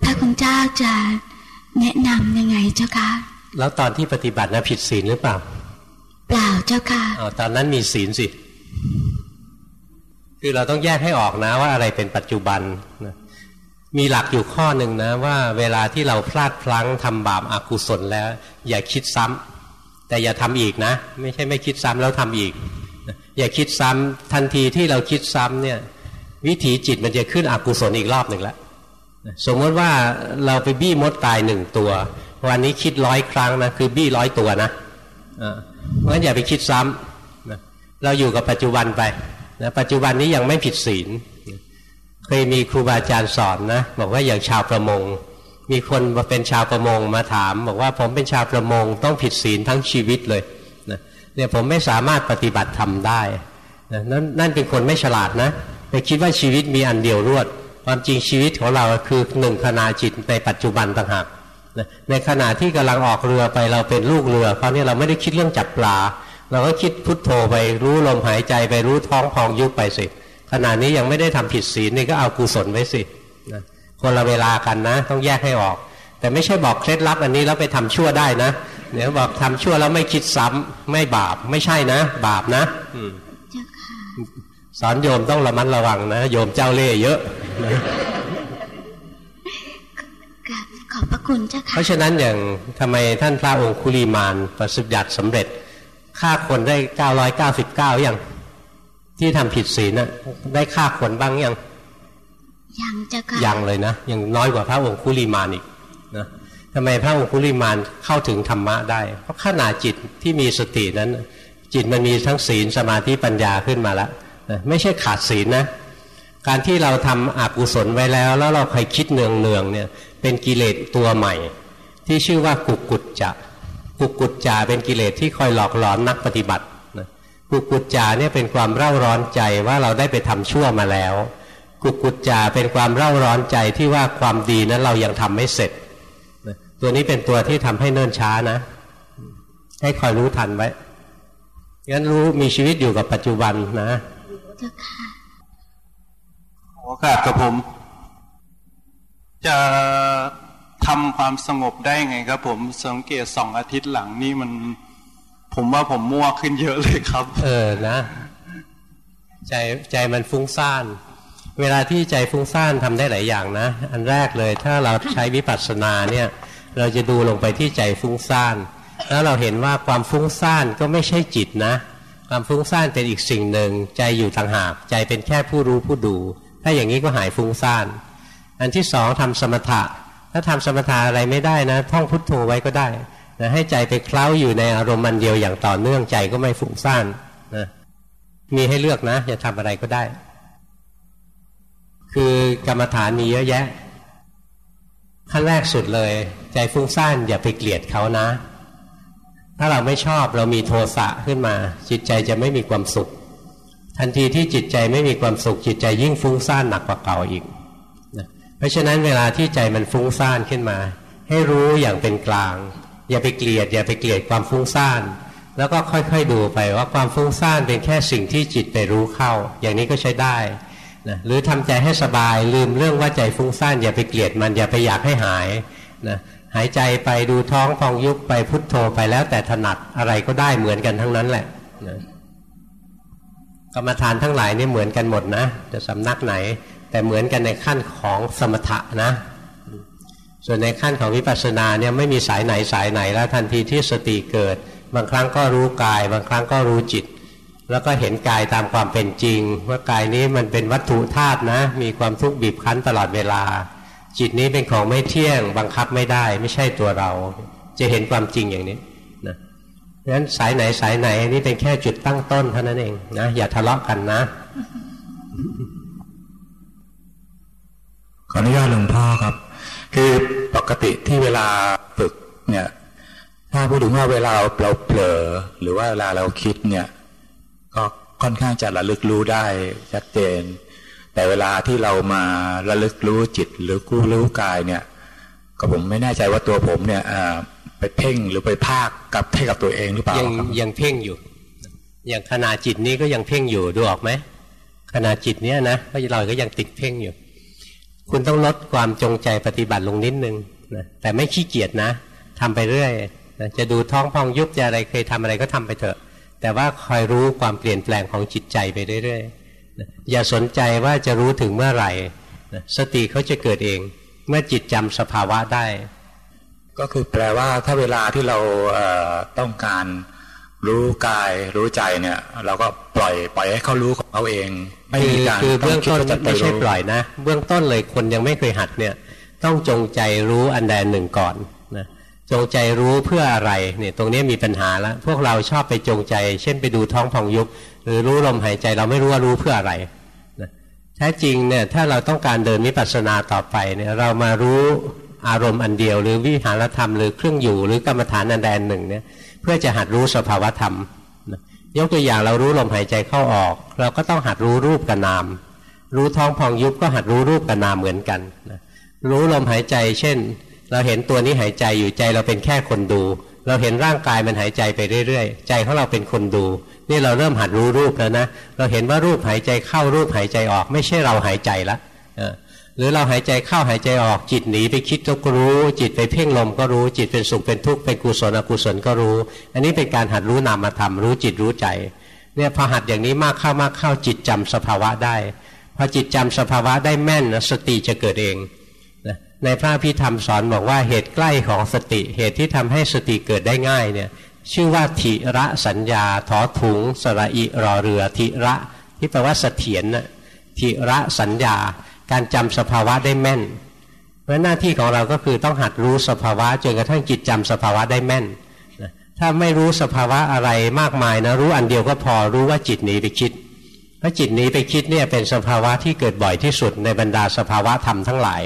พระคุณเจ้าจะแนะนำยังไงเจ้าคะแล้วตอนที่ปฏิบัตินะผิดศีลหรือเปล่า เปล่าเจ้าค่ะอ๋อตอนนั้นมีศีลสิ คือเราต้องแยกให้ออกนะว่าอะไรเป็นปัจจุบันนะมีหลักอยู่ข้อหนึ่งนะว่าเวลาที่เราพลาดพลั้งทำบาปอากุศลแล้ว อย่าคิดซ้ำแต่อย่าทำอีกนะ ไม่ใช่ไม่คิดซ้ำแล้วทำอีกนะอย่าคิดซ้ำทันทีที่เราคิดซ้ำเนี่ย วิถีจิตมันจะขึ้นอกุศลอีกรอบหนึ่งแล้วนะสมมติว่าเราไปบี้มดตายหนึ่งตัว วันนี้คิดร้อยครั้งนะคือบี้ร้อยตัวนะเพราะฉะนั้นอย่าไปคิดซ้ำนะเราอยู่กับปัจจุบันไปนะปัจจุบันนี้ยังไม่ผิดศีลเคยมีครูบาอาจารย์สอนนะบอกว่าอย่างชาวประมง มีคนมาเป็นชาวประมงมาถาม บอกว่าผมเป็นชาวประมงต้องผิดศีลทั้งชีวิตเลยนะเนี่ยผมไม่สามารถปฏิบัติทำได้นะนั่นนั่นเป็นคนไม่ฉลาดนะ ไปคิดว่าชีวิตมีอันเดียวรวด ความจริงชีวิตของเราคือหนึ่งขณะจิตในปัจจุบันต่างหากในขณะที่กำลังออกเรือไปเราเป็นลูกเรือเพราะนี่เราไม่ได้คิดเรื่องจับปลา เราก็คิดพุทโธไปรู้ลมหายใจไปรู้ท้องพองยุบไปสิขณะนี้ยังไม่ได้ทำผิดศีลนี่ก็เอากุศลไว้สินะคนละเวลากันนะ ต้องแยกให้ออก แต่ไม่ใช่บอกเคล็ดลับอันนี้แล้วไปทำชั่วได้นะเดี๋ยวบอกทำชั่วแล้วไม่คิดซ้ำไม่บาปไม่ใช่นะ บาปนะอืมเจ้าค่ะ สอนโยมต้องระมัดระวังนะ โยมเจ้าเล่ห์เยอะนะกราบขอบพระคุณเจ้าเพค่ะราะฉะนั้นอย่างทำไมท่านพระองคุลีมานประสิทธิ์สำเร็จฆ่าคนได้999ยังที่ทำผิดศีลน่ะได้ฆ่าคนบ้างยังยังเจ้าค่ะยังเลยนะยังน้อยกว่าพระองคุลีมานอีกนะทำไมพระองคุลีมานเข้าถึงธรรมะได้ เพราะขนาดจิตที่มีสตินั้น จิตมันมีทั้งศีลสมาธิปัญญาขึ้นมาแล้ว นะไม่ใช่ขาดศีลนะการที่เราทำอกุศลไว้แล้ว แล้วเราเคยคิดเนืองเนืองเนี่ยเป็นกิเลสตัวใหม่ ที่ชื่อว่ากุกุจจะกุกุจจาเป็นกิเลสที่คอยหลอกหลอนนักปฏิบัตินะกุกุจจาเนี่ยเป็นความเร่าร้อนใจว่าเราได้ไปทำชั่วมาแล้ว กุกุจจาเป็นความเร่าร้อนใจที่ว่าความดีนั้นเรายังทำไม่เสร็จนะตัวนี้เป็นตัวที่ทำให้เนิ่นช้านะ ให้คอยรู้ทันไว้งั้นรู้มีชีวิตอยู่กับปัจจุบันนะ เจ้าค่ะโอกาสกับผม จะทำความสงบได้ไงครับผม สังเกตสองอาทิตย์หลังนี่มัน ผมว่าผมมั่วขึ้นเยอะเลยครับ เออนะ ใจใจมันฟุ้งซ่าน เวลาที่ใจฟุ้งซ่านทำได้หลายอย่างนะ อันแรกเลยถ้าเราใช้วิปัสสนาเนี่ย เราจะดูลงไปที่ใจฟุ้งซ่าน แล้วเราเห็นว่าความฟุ้งซ่านก็ไม่ใช่จิตนะ ความฟุ้งซ่านเป็นอีกสิ่งหนึ่งใจอยู่ต่างหาก ใจเป็นแค่ผู้รู้ผู้ดู ถ้าอย่างนี้ก็หายฟุ้งซ่าน อันที่สองทำสมถะ ถ้าทำสมถะอะไรไม่ได้นะ ท่องพุทโธไว้ก็ได้นะให้ใจไปเคล้าอยู่ในอารมณ์มันเดียวอย่างต่อเนื่องใจก็ไม่ฟุ้งซ่านนะมีให้เลือกนะจะทำอะไรก็ได้ คือกรรมฐานมีเยอะแยะขั้นแรกสุดเลย ใจฟุ้งซ่านอย่าไปเกลียดเขานะ ถ้าเราไม่ชอบเรามีโทสะขึ้นมา จิตใจจะไม่มีความสุข ทันทีที่จิตใจไม่มีความสุข จิตใจยิ่งฟุ้งซ่านหนักกว่าเก่าอีกนะเพราะฉะนั้นเวลาที่ใจมันฟุ้งซ่านขึ้นมา ให้รู้อย่างเป็นกลาง อย่าไปเกลียด อย่าไปเกลียดความฟุ้งซ่าน แล้วก็ค่อยๆดูไปว่าความฟุ้งซ่านเป็นแค่สิ่งที่จิตไปรู้เข้า อย่างนี้ก็ใช้ได้นะหรือทำใจให้สบายลืมเรื่องว่าใจฟุ้งซ่านอย่าไปเกลียดมันอย่าไปอยากให้หายนะ หายใจไปดูท้องพองยุบไปพุทโธไปแล้วแต่ถนัดอะไรก็ได้เหมือนกันทั้งนั้นแหละนะกรรมฐานทั้งหลายนี่เหมือนกันหมดนะจะสำนักไหน แต่เหมือนกันในขั้นของสมถะนะ ส่วนในขั้นของวิปัสสนาเนี่ยไม่มีสายไหนสายไหนแล้วทันทีที่สติเกิด บางครั้งก็รู้กาย บางครั้งก็รู้จิต แล้วก็เห็นกายตามความเป็นจริง ว่ากายนี้มันเป็นวัตถุธาตุนะ มีความทุกข์บีบคั้นตลอดเวลา จิตนี้เป็นของไม่เที่ยง บังคับไม่ได้ ไม่ใช่ตัวเรา จะเห็นความจริงอย่างนี้นะเพราะฉะนั้นสายไหนสายไหนนี่เป็นแค่จุดตั้งต้นเท่านั้นเองนะอย่าทะเลาะกันนะ ขออนุญาตหลวงพ่อครับ คือปกติที่เวลาฝึกเนี่ยถ้าพูดถึงว่าเวลาเราเผลอหรือว่าเวลาเราคิดเนี่ย ก็ค่อนข้างจะระลึกรู้ได้ชัดเจน แต่เวลาที่เรามาระลึกรู้จิตหรือกู้รู้กายเนี่ย ก็ผมไม่แน่ใจว่าตัวผมเนี่ยไปเพ่งหรือไปภาคกับให้กับตัวเองหรือเปล่ายังยังเพ่งอยู่ อย่างขณะจิตนี้ก็ยังเพ่งอยู่ดูออกไหมขณะจิตเนี้ยนะก็เราก็ยังติดเพ่งอยู่ คุณต้องลดความจงใจปฏิบัติลงนิดนึงนะแต่ไม่ขี้เกียจนะทำไปเรื่อยนะจะดูท้องพองยุบจะอะไรเคยทำอะไรก็ทำไปเถอะ แต่ว่าคอยรู้ความเปลี่ยนแปลงของจิตใจไปเรื่อยๆ อย่าสนใจว่าจะรู้ถึงเมื่อไหร่สติเขาจะเกิดเอง เมื่อจิตจำสภาวะได้ ก็คือแปลว่าถ้าเวลาที่เราต้องการรู้กายรู้ใจเนี่ย เราก็ปล่อยปล่อยให้เขารู้ของเขาเอง ไม่มีการคือเบื้องต้นไม่ใช่ปล่อยนะ เบื้องต้นเลยคนยังไม่เคยหัดเนี่ย ต้องจงใจรู้อันใดหนึ่งก่อน จงใจรู้เพื่ออะไรเนี่ยตรงนี้มีปัญหาแล้วพวกเราชอบไปจงใจ เช่นไปดูท้องพองยุบหรือรู้ลมหายใจเราไม่รู้ว่ารู้เพื่ออะไรนะแท้จริงเนี่ยถ้าเราต้องการเดินวิปัสสนาต่อไปเนี่ยเรามารู้อารมณ์อันเดียว หรือวิหารธรรมหรือเครื่องอยู่หรือกรรมฐานอันใดหนึ่งเนี่ยเพื่อจะหัดรู้สภาวธรรมยกตัวอย่างเรารู้ลมหายใจเข้าออก เราก็ต้องหัดรู้รูปกับนาม รู้ท้องพองยุบก็หัดรู้รูปกับนามเหมือนกันรู้ลมหายใจ เช่น เราเห็นตัวนี้หายใจอยู่ใจเราเป็นแค่คนดู เราเห็นร่างกายมันหายใจไปเรื่อยๆ ใจของเราเป็นคนดู นี่เราเริ่มหัดรู้รูปแล้วนะเราเห็นว่ารูปหายใจเข้ารูปหายใจออก ไม่ใช่เราหายใจละหรือเราหายใจเข้าหายใจออกจิตหนีไปคิดก็รู้ จิตไปเพ่งลมก็รู้จิตเป็นสุขเป็นทุกข์เป็นกุศลอกุศลก็รู้ อันนี้เป็นการหัดรู้นามธรรมรู้จิตรู้ใจเนี่ยพอหัดอย่างนี้มากเข้ามากเข้าจิตจำสภาวะได้พอจิตจำสภาวะได้แม่นสติจะเกิดเอง ในพระพิธรรมสอนบอกว่าเหตุใกล้ของสติ เหตุที่ทำให้สติเกิดได้ง่ายเนี่ยชื่อว่าทิระสัญญาถอถุงสระอิรอเรือทิระที่แปลว่าเสถียรนะทิระสัญญา การจำสภาวะได้แม่นเพราะหน้าที่ของเราก็คือต้องหัดรู้สภาวะจนกระทั่งจิตจำสภาวะได้แม่นถ้าไม่รู้สภาวะอะไรมากมายนะรู้อันเดียวก็พอรู้ว่าจิตหนีไปคิดเพราะจิตหนีไปคิดเนี่ยเป็นสภาวะที่เกิดบ่อยที่สุดในบรรดาสภาวะธรรมทั้งหลาย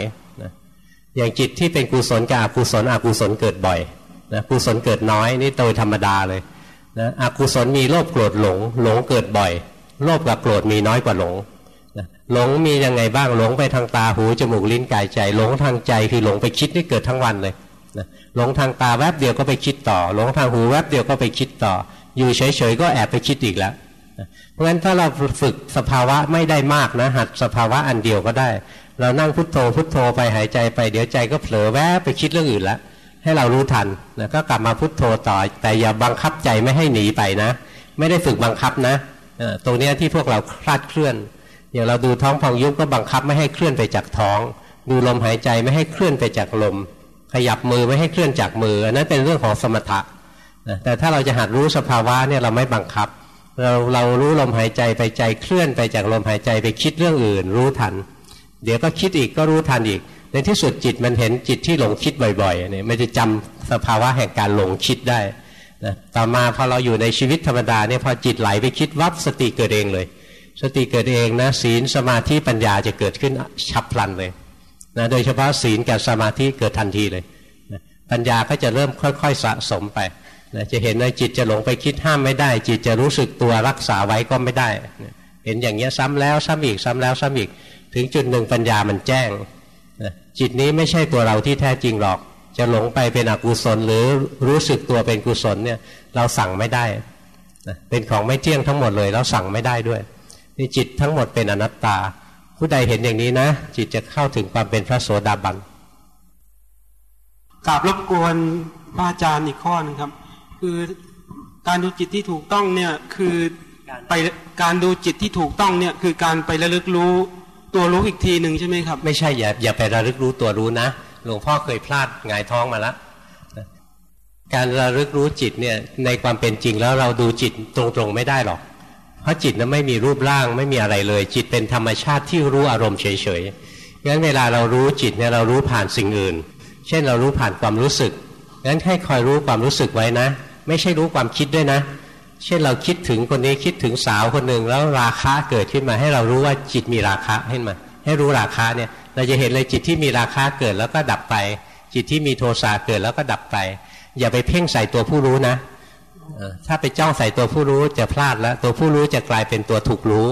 อย่างจิตที่เป็นกุศลกับอกุศลอกุศลเกิดบ่อยนะกุศลเกิดน้อยนี่โดยธรรมดาเลยนะอกุศลมีโลภโกรธหลง หลงเกิดบ่อย โลภกับโกรธมีน้อยกว่าหลงนะหลงมียังไงบ้างหลงไปทางตาหูจมูกลิ้นกายใจหลงทางใจคือหลงไปคิดนี่เกิดทั้งวันเลยนะหลงทางตาแวบเดียวก็ไปคิดต่อ หลงทางหูแวบเดียวก็ไปคิดต่อ อยู่เฉยๆก็แอบไปคิดอีกแล้วเพราะฉะนั้นถ้าเราฝึกสภาวะไม่ได้มากนะหัดสภาวะอันเดียวก็ได้ เรานั่งพุทโธพุทโธไปหายใจไปเดี๋ยวใจก็เผลอแวบไปคิดเรื่องอื่นละให้เรารู้ทันนะก็กลับมาพุทโธต่อ แต่อย่าบังคับใจไม่ให้หนีไปนะ ไม่ได้ฝึกบังคับนะตรงนี้ที่พวกเราคลาดเคลื่อน อย่างเราดูท้องพองยุบก็บังคับไม่ให้เคลื่อนไปจากท้อง ดูลมหายใจไม่ให้เคลื่อนไปจากลม ขยับมือไม่ให้เคลื่อนจากมืออันนั้นเป็นเรื่องของสมถะแต่ถ้าเราจะหัดรู้สภาวะเนี่ยเราไม่บังคับ เราเรารู้ลมหายใจไปใจเคลื่อนไปจากลมหายใจไปคิดเรื่องอื่น รู้ทัน เดี๋ยวก็คิดอีกก็รู้ทันอีก ในที่สุดจิตมันเห็นจิตที่หลงคิดบ่อยๆเนี่ยมันจะจำสภาวะแห่งการหลงคิดได้นะต่อมาพอเราอยู่ในชีวิตธรรมดาเนี่ยพอจิตไหลไปคิดวับสติเกิดเองเลย สติเกิดเองนะศีลสมาธิปัญญาจะเกิดขึ้นฉับพลันเลยนะโดยเฉพาะศีลกับสมาธิเกิดทันทีเลยนะปัญญาก็จะเริ่มค่อยๆสะสมไปนะจะเห็นว่าจิตจะหลงไปคิดห้ามไม่ได้ จิตจะรู้สึกตัวรักษาไว้ก็ไม่ได้นะเห็นอย่างเงี้ยซ้ำแล้วซ้ำอีกซ้ำแล้วซ้ำอีก ถึงจุดหนึ่งปัญญามันแจ้งจิตนี้ไม่ใช่ตัวเราที่แท้จริงหรอก จะหลงไปเป็นอกุศล หรือรู้สึกตัวเป็นกุศลเนี่ยเราสั่งไม่ได้เป็นของไม่เที่ยงทั้งหมดเลยเราสั่งไม่ได้ด้วยนี่จิตทั้งหมดเป็นอนัตตา ผู้ใดเห็นอย่างนี้นะ จิตจะเข้าถึงความเป็นพระโสดาบันกราบรบกวนพระอาจารย์อีกข้อนึงครับ คือการดูจิตที่ถูกต้องเนี่ยคือไปการดูจิตที่ถูกต้องเนี่ยคือการไประลึกรู้ ตัวรู้อีกทีหนึ่งใช่ไหมครับ ไม่ใช่อย่าอย่าไประลึกรู้ตัวรู้นะหลวงพ่อเคยพลาดงายท้องมาแล้วการระลึกรู้จิตเนี่ยในความเป็นจริงแล้วเราดูจิตตรงๆไม่ได้หรอก เพราะจิตนั้นไม่มีรูปร่างไม่มีอะไรเลย จิตเป็นธรรมชาติที่รู้อารมณ์เฉยๆงั้นเวลาเรารู้จิตเนี่ยเรารู้ผ่านสิ่งอื่น เช่นเรารู้ผ่านความรู้สึกงั้นให้คอยรู้ความรู้สึกไว้นะ ไม่ใช่รู้ความคิดด้วยนะ เช่นเราคิดถึงคนนี้คิดถึงสาวคนหนึ่งแล้วราคะเกิดขึ้นมา ให้เรารู้ว่าจิตมีราคะขึ้นมา ให้รู้ราคะเนี่ยเราจะเห็นเลยจิตที่มีราคะเกิดแล้วก็ดับไป จิตที่มีโทสะเกิดแล้วก็ดับไป อย่าไปเพ่งใส่ตัวผู้รู้นะถ้าไปจ้องใส่ตัวผู้รู้จะพลาดแล้ว ตัวผู้รู้จะกลายเป็นตัวถูกรู้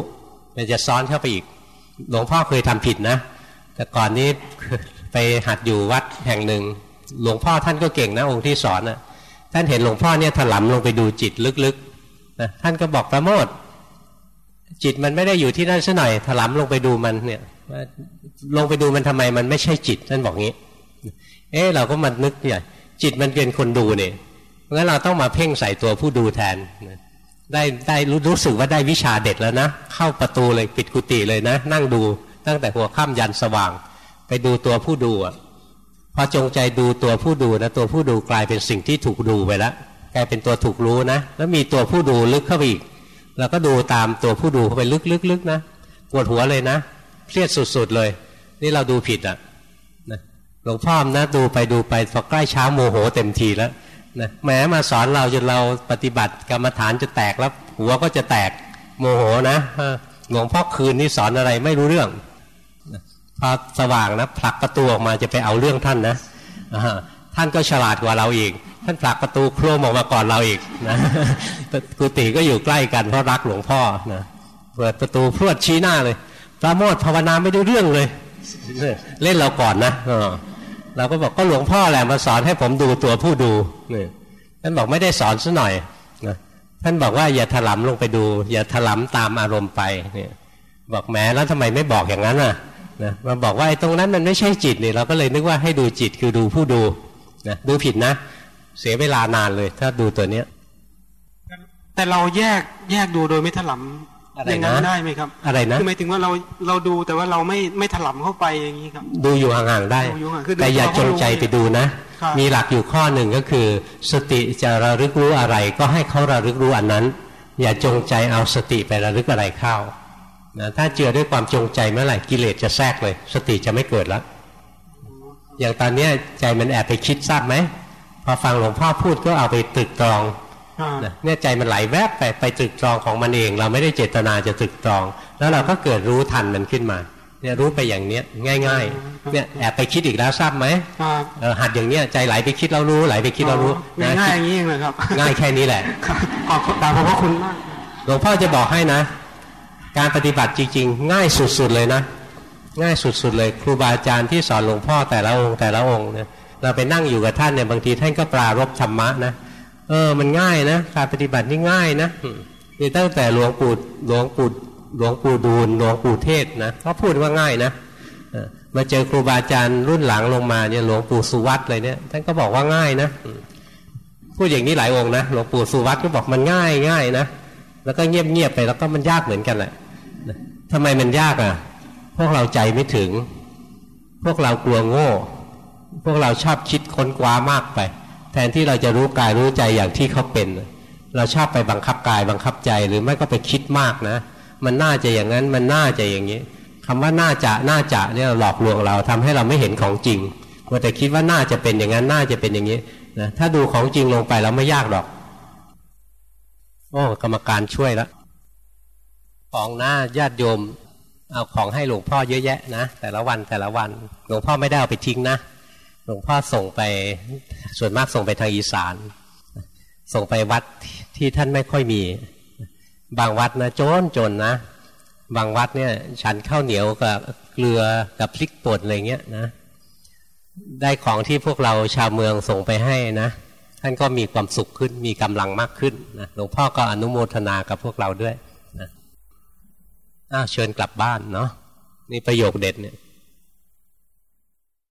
มันจะซ้อนเข้าไปอีกหลวงพ่อเคยทำผิดนะ แต่ก่อนนี้ไปหัดอยู่วัดแห่งหนึ่ง หลวงพ่อท่านก็เก่งนะองค์ที่สอนนะ่ะท่านเห็นหลวงพ่อเนี่ยถลำลงไปดูจิตลึก นะท่านก็บอกประโมทจิตมันไม่ได้อยู่ที่นั่นซะหน่อยถลำลงไปดูมันเนี่ยลงไปดูมันทำไมมันไม่ใช่จิตท่านบอกงี้ เอ๊เราก็มานึกเนี่ยจิตมันเป็นคนดูเนี่ยงั้นเราต้องมาเพ่งใส่ตัวผู้ดูแทนได้ได้รู้รู้สึกว่าได้วิชาเด็ดแล้วนะ เข้าประตูเลยปิดกุฏิเลยนะ นั่งดูตั้งแต่หัวค่ำยันสว่าง ไปดูตัวผู้ดูอะพอจงใจดูตัวผู้ดูนะตัวผู้ดูกลายเป็นสิ่งที่ถูกดูไปแล้ว กลายเป็นตัวถูกรู้นะ แล้วมีตัวผู้ดูลึกเข้าไปอีกเราก็ดูตามตัวผู้ดูเข้าไปลึกๆๆนะปวดหัวเลยนะเครียดสุดๆเลย นี่เราดูผิดอะนะหลวงพ่อนะดูไปดูไปพอใกล้เช้าโมโหเต็มทีแล้วนะแม้มาสอนเราจนเราปฏิบัติกรรมฐานจะแตกแล้วหัวก็จะแตกโมโหนะหลวงพ่อคืนนี่สอนอะไรไม่รู้เรื่องพอสว่างนะผลักประตูออกมาจะไปเอาเรื่องท่านนะ ท่านก็ฉลาดกว่าเราอีก ท่านผลักประตูโครมออกมาก่อนเราอีกนะกุฏิก็อยู่ใกล้กันเพราะรักหลวงพ่อนะเปิดประตูพรวดชี้หน้าเลยพระโมทภาวนาไม่ได้เรื่องเลย เล่นเราก่อนนะเราก็บอกก็หลวงพ่อแหละมาสอนให้ผมดูตัวผู้ดูนี่ท่านบอกไม่ได้สอนซะหน่อยนะท่านบอกว่าอย่าถลำลงไปดู อย่าถลำตามอารมณ์ไปเนี่ยบอกแม้แล้วทำไมไม่บอกอย่างนั้นอะนะมาบอกว่าไอ้ตรงนั้นมันไม่ใช่จิตนี่เราก็เลยนึกว่าให้ดูจิตคือดูผู้ดู นะดูผิดนะ เสียเวลานานเลย ถ้าดูตัวเนี้ย แต่เราแยกแยกดูโดยไม่ถลำอย่างนั้นได้ไหมครับ อะไรนะคือหมายถึงว่าเราเราดูแต่ว่าเราไม่ไม่ถลำเข้าไปอย่างนี้ครับ ดูอยู่ห่างๆได้ แต่อย่าจงใจไปดูนะ มีหลักอยู่ข้อหนึ่งก็คือ สติจะระลึกรู้อะไร ก็ให้เขาระลึกรู้อันนั้น อย่าจงใจเอาสติไประลึกอะไรเข้านะถ้าเจือด้วยความจงใจเมื่อไหร่กิเลสจะแทรกเลย สติจะไม่เกิดแล้ว อย่างตอนนี้ใจมันแอบไปคิดทราบไหมพอฟังหลวงพ่อพูดก็เอาไปตึกตรองเนี่ยใจมันไหลแวบไปไปตรึกตรองของมันเอง เราไม่ได้เจตนาจะตรึกตรอง แล้วเราก็เกิดรู้ทันมันขึ้นมาเนี่ยรู้ไปอย่างเนี้ยง่าย ๆ เนี่ยแอบไปคิดอีกแล้วทราบไหมหัดอย่างเนี้ยใจไหลไปคิดเรารู้ไหลไปคิดเรารู้ง่ายอย่างนี้เองเลยครับ ง่ายแค่นี้แหละขอบตามพระคุณมากหลวงพ่อจะบอกให้นะ การปฏิบัติจริง ๆ ง่ายสุดๆเลยนะ ง่ายสุดๆเลย ครูบาอาจารย์ที่สอนหลวงพ่อแต่ละองค์แต่ละองค์เนี่ยเราไปนั่งอยู่กับท่านเนี่ยบางทีท่านก็ปรารบธรรมะนะเออมันง่ายนะการปฏิบัตินี่ง่ายนะนี่ตั้งแต่หลวงปู่หลวงปู่หลวงปู่ดูลหลวงปู่เทศนะเขาพูดว่าง่ายนะมาเจอครูบาอาจารย์รุ่นหลังลงมาเนี่ยหลวงปู่สุวัตอะไรเนี่ยท่านก็บอกว่าง่ายนะพูดอย่างนี้หลายองค์นะหลวงปู่สุวัตก็บอกมันง่ายง่ายนะแล้วก็เงียบเงียบไปแล้วก็มันยากเหมือนกันแหละทำไมมันยากอะ พวกเราใจไม่ถึง พวกเรากลัวโง่ พวกเราชอบคิดค้นคว้ามากไป แทนที่เราจะรู้กายรู้ใจอย่างที่เขาเป็น เราชอบไปบังคับกายบังคับใจหรือไม่ก็ไปคิดมากนะ มันน่าจะอย่างนั้นมันน่าจะอย่างนี้คำว่าน่าจะน่าจะเนี่ยหลอกลวงเราทำให้เราไม่เห็นของจริงมัวแต่คิดว่าน่าจะเป็นอย่างนั้นน่าจะเป็นอย่างนี้นะถ้าดูของจริงลงไปแล้วไม่ยากหรอกโอ้กรรมการช่วยแล้วของหน้าญาติโยม เอาของให้หลวงพ่อเยอะแยะนะ แต่ละวันแต่ละวัน หลวงพ่อไม่ได้เอาไปทิ้งนะ หลวงพ่อส่งไปส่วนมากส่งไปทางอีสาน ส่งไปวัดที่ท่านไม่ค่อยมี บางวัดนะจนจนนะ บางวัดเนี่ยฉันข้าวเหนียวกับเกลือกับพริกป่นอะไรเงี้ยนะได้ของที่พวกเราชาวเมืองส่งไปให้นะ ท่านก็มีความสุขขึ้นมีกำลังมากขึ้นนะหลวงพ่อก็อนุโมทนากับพวกเราด้วย อ้าวเชิญกลับบ้านเนาะนี่ประโยคเด็ดเนี่ย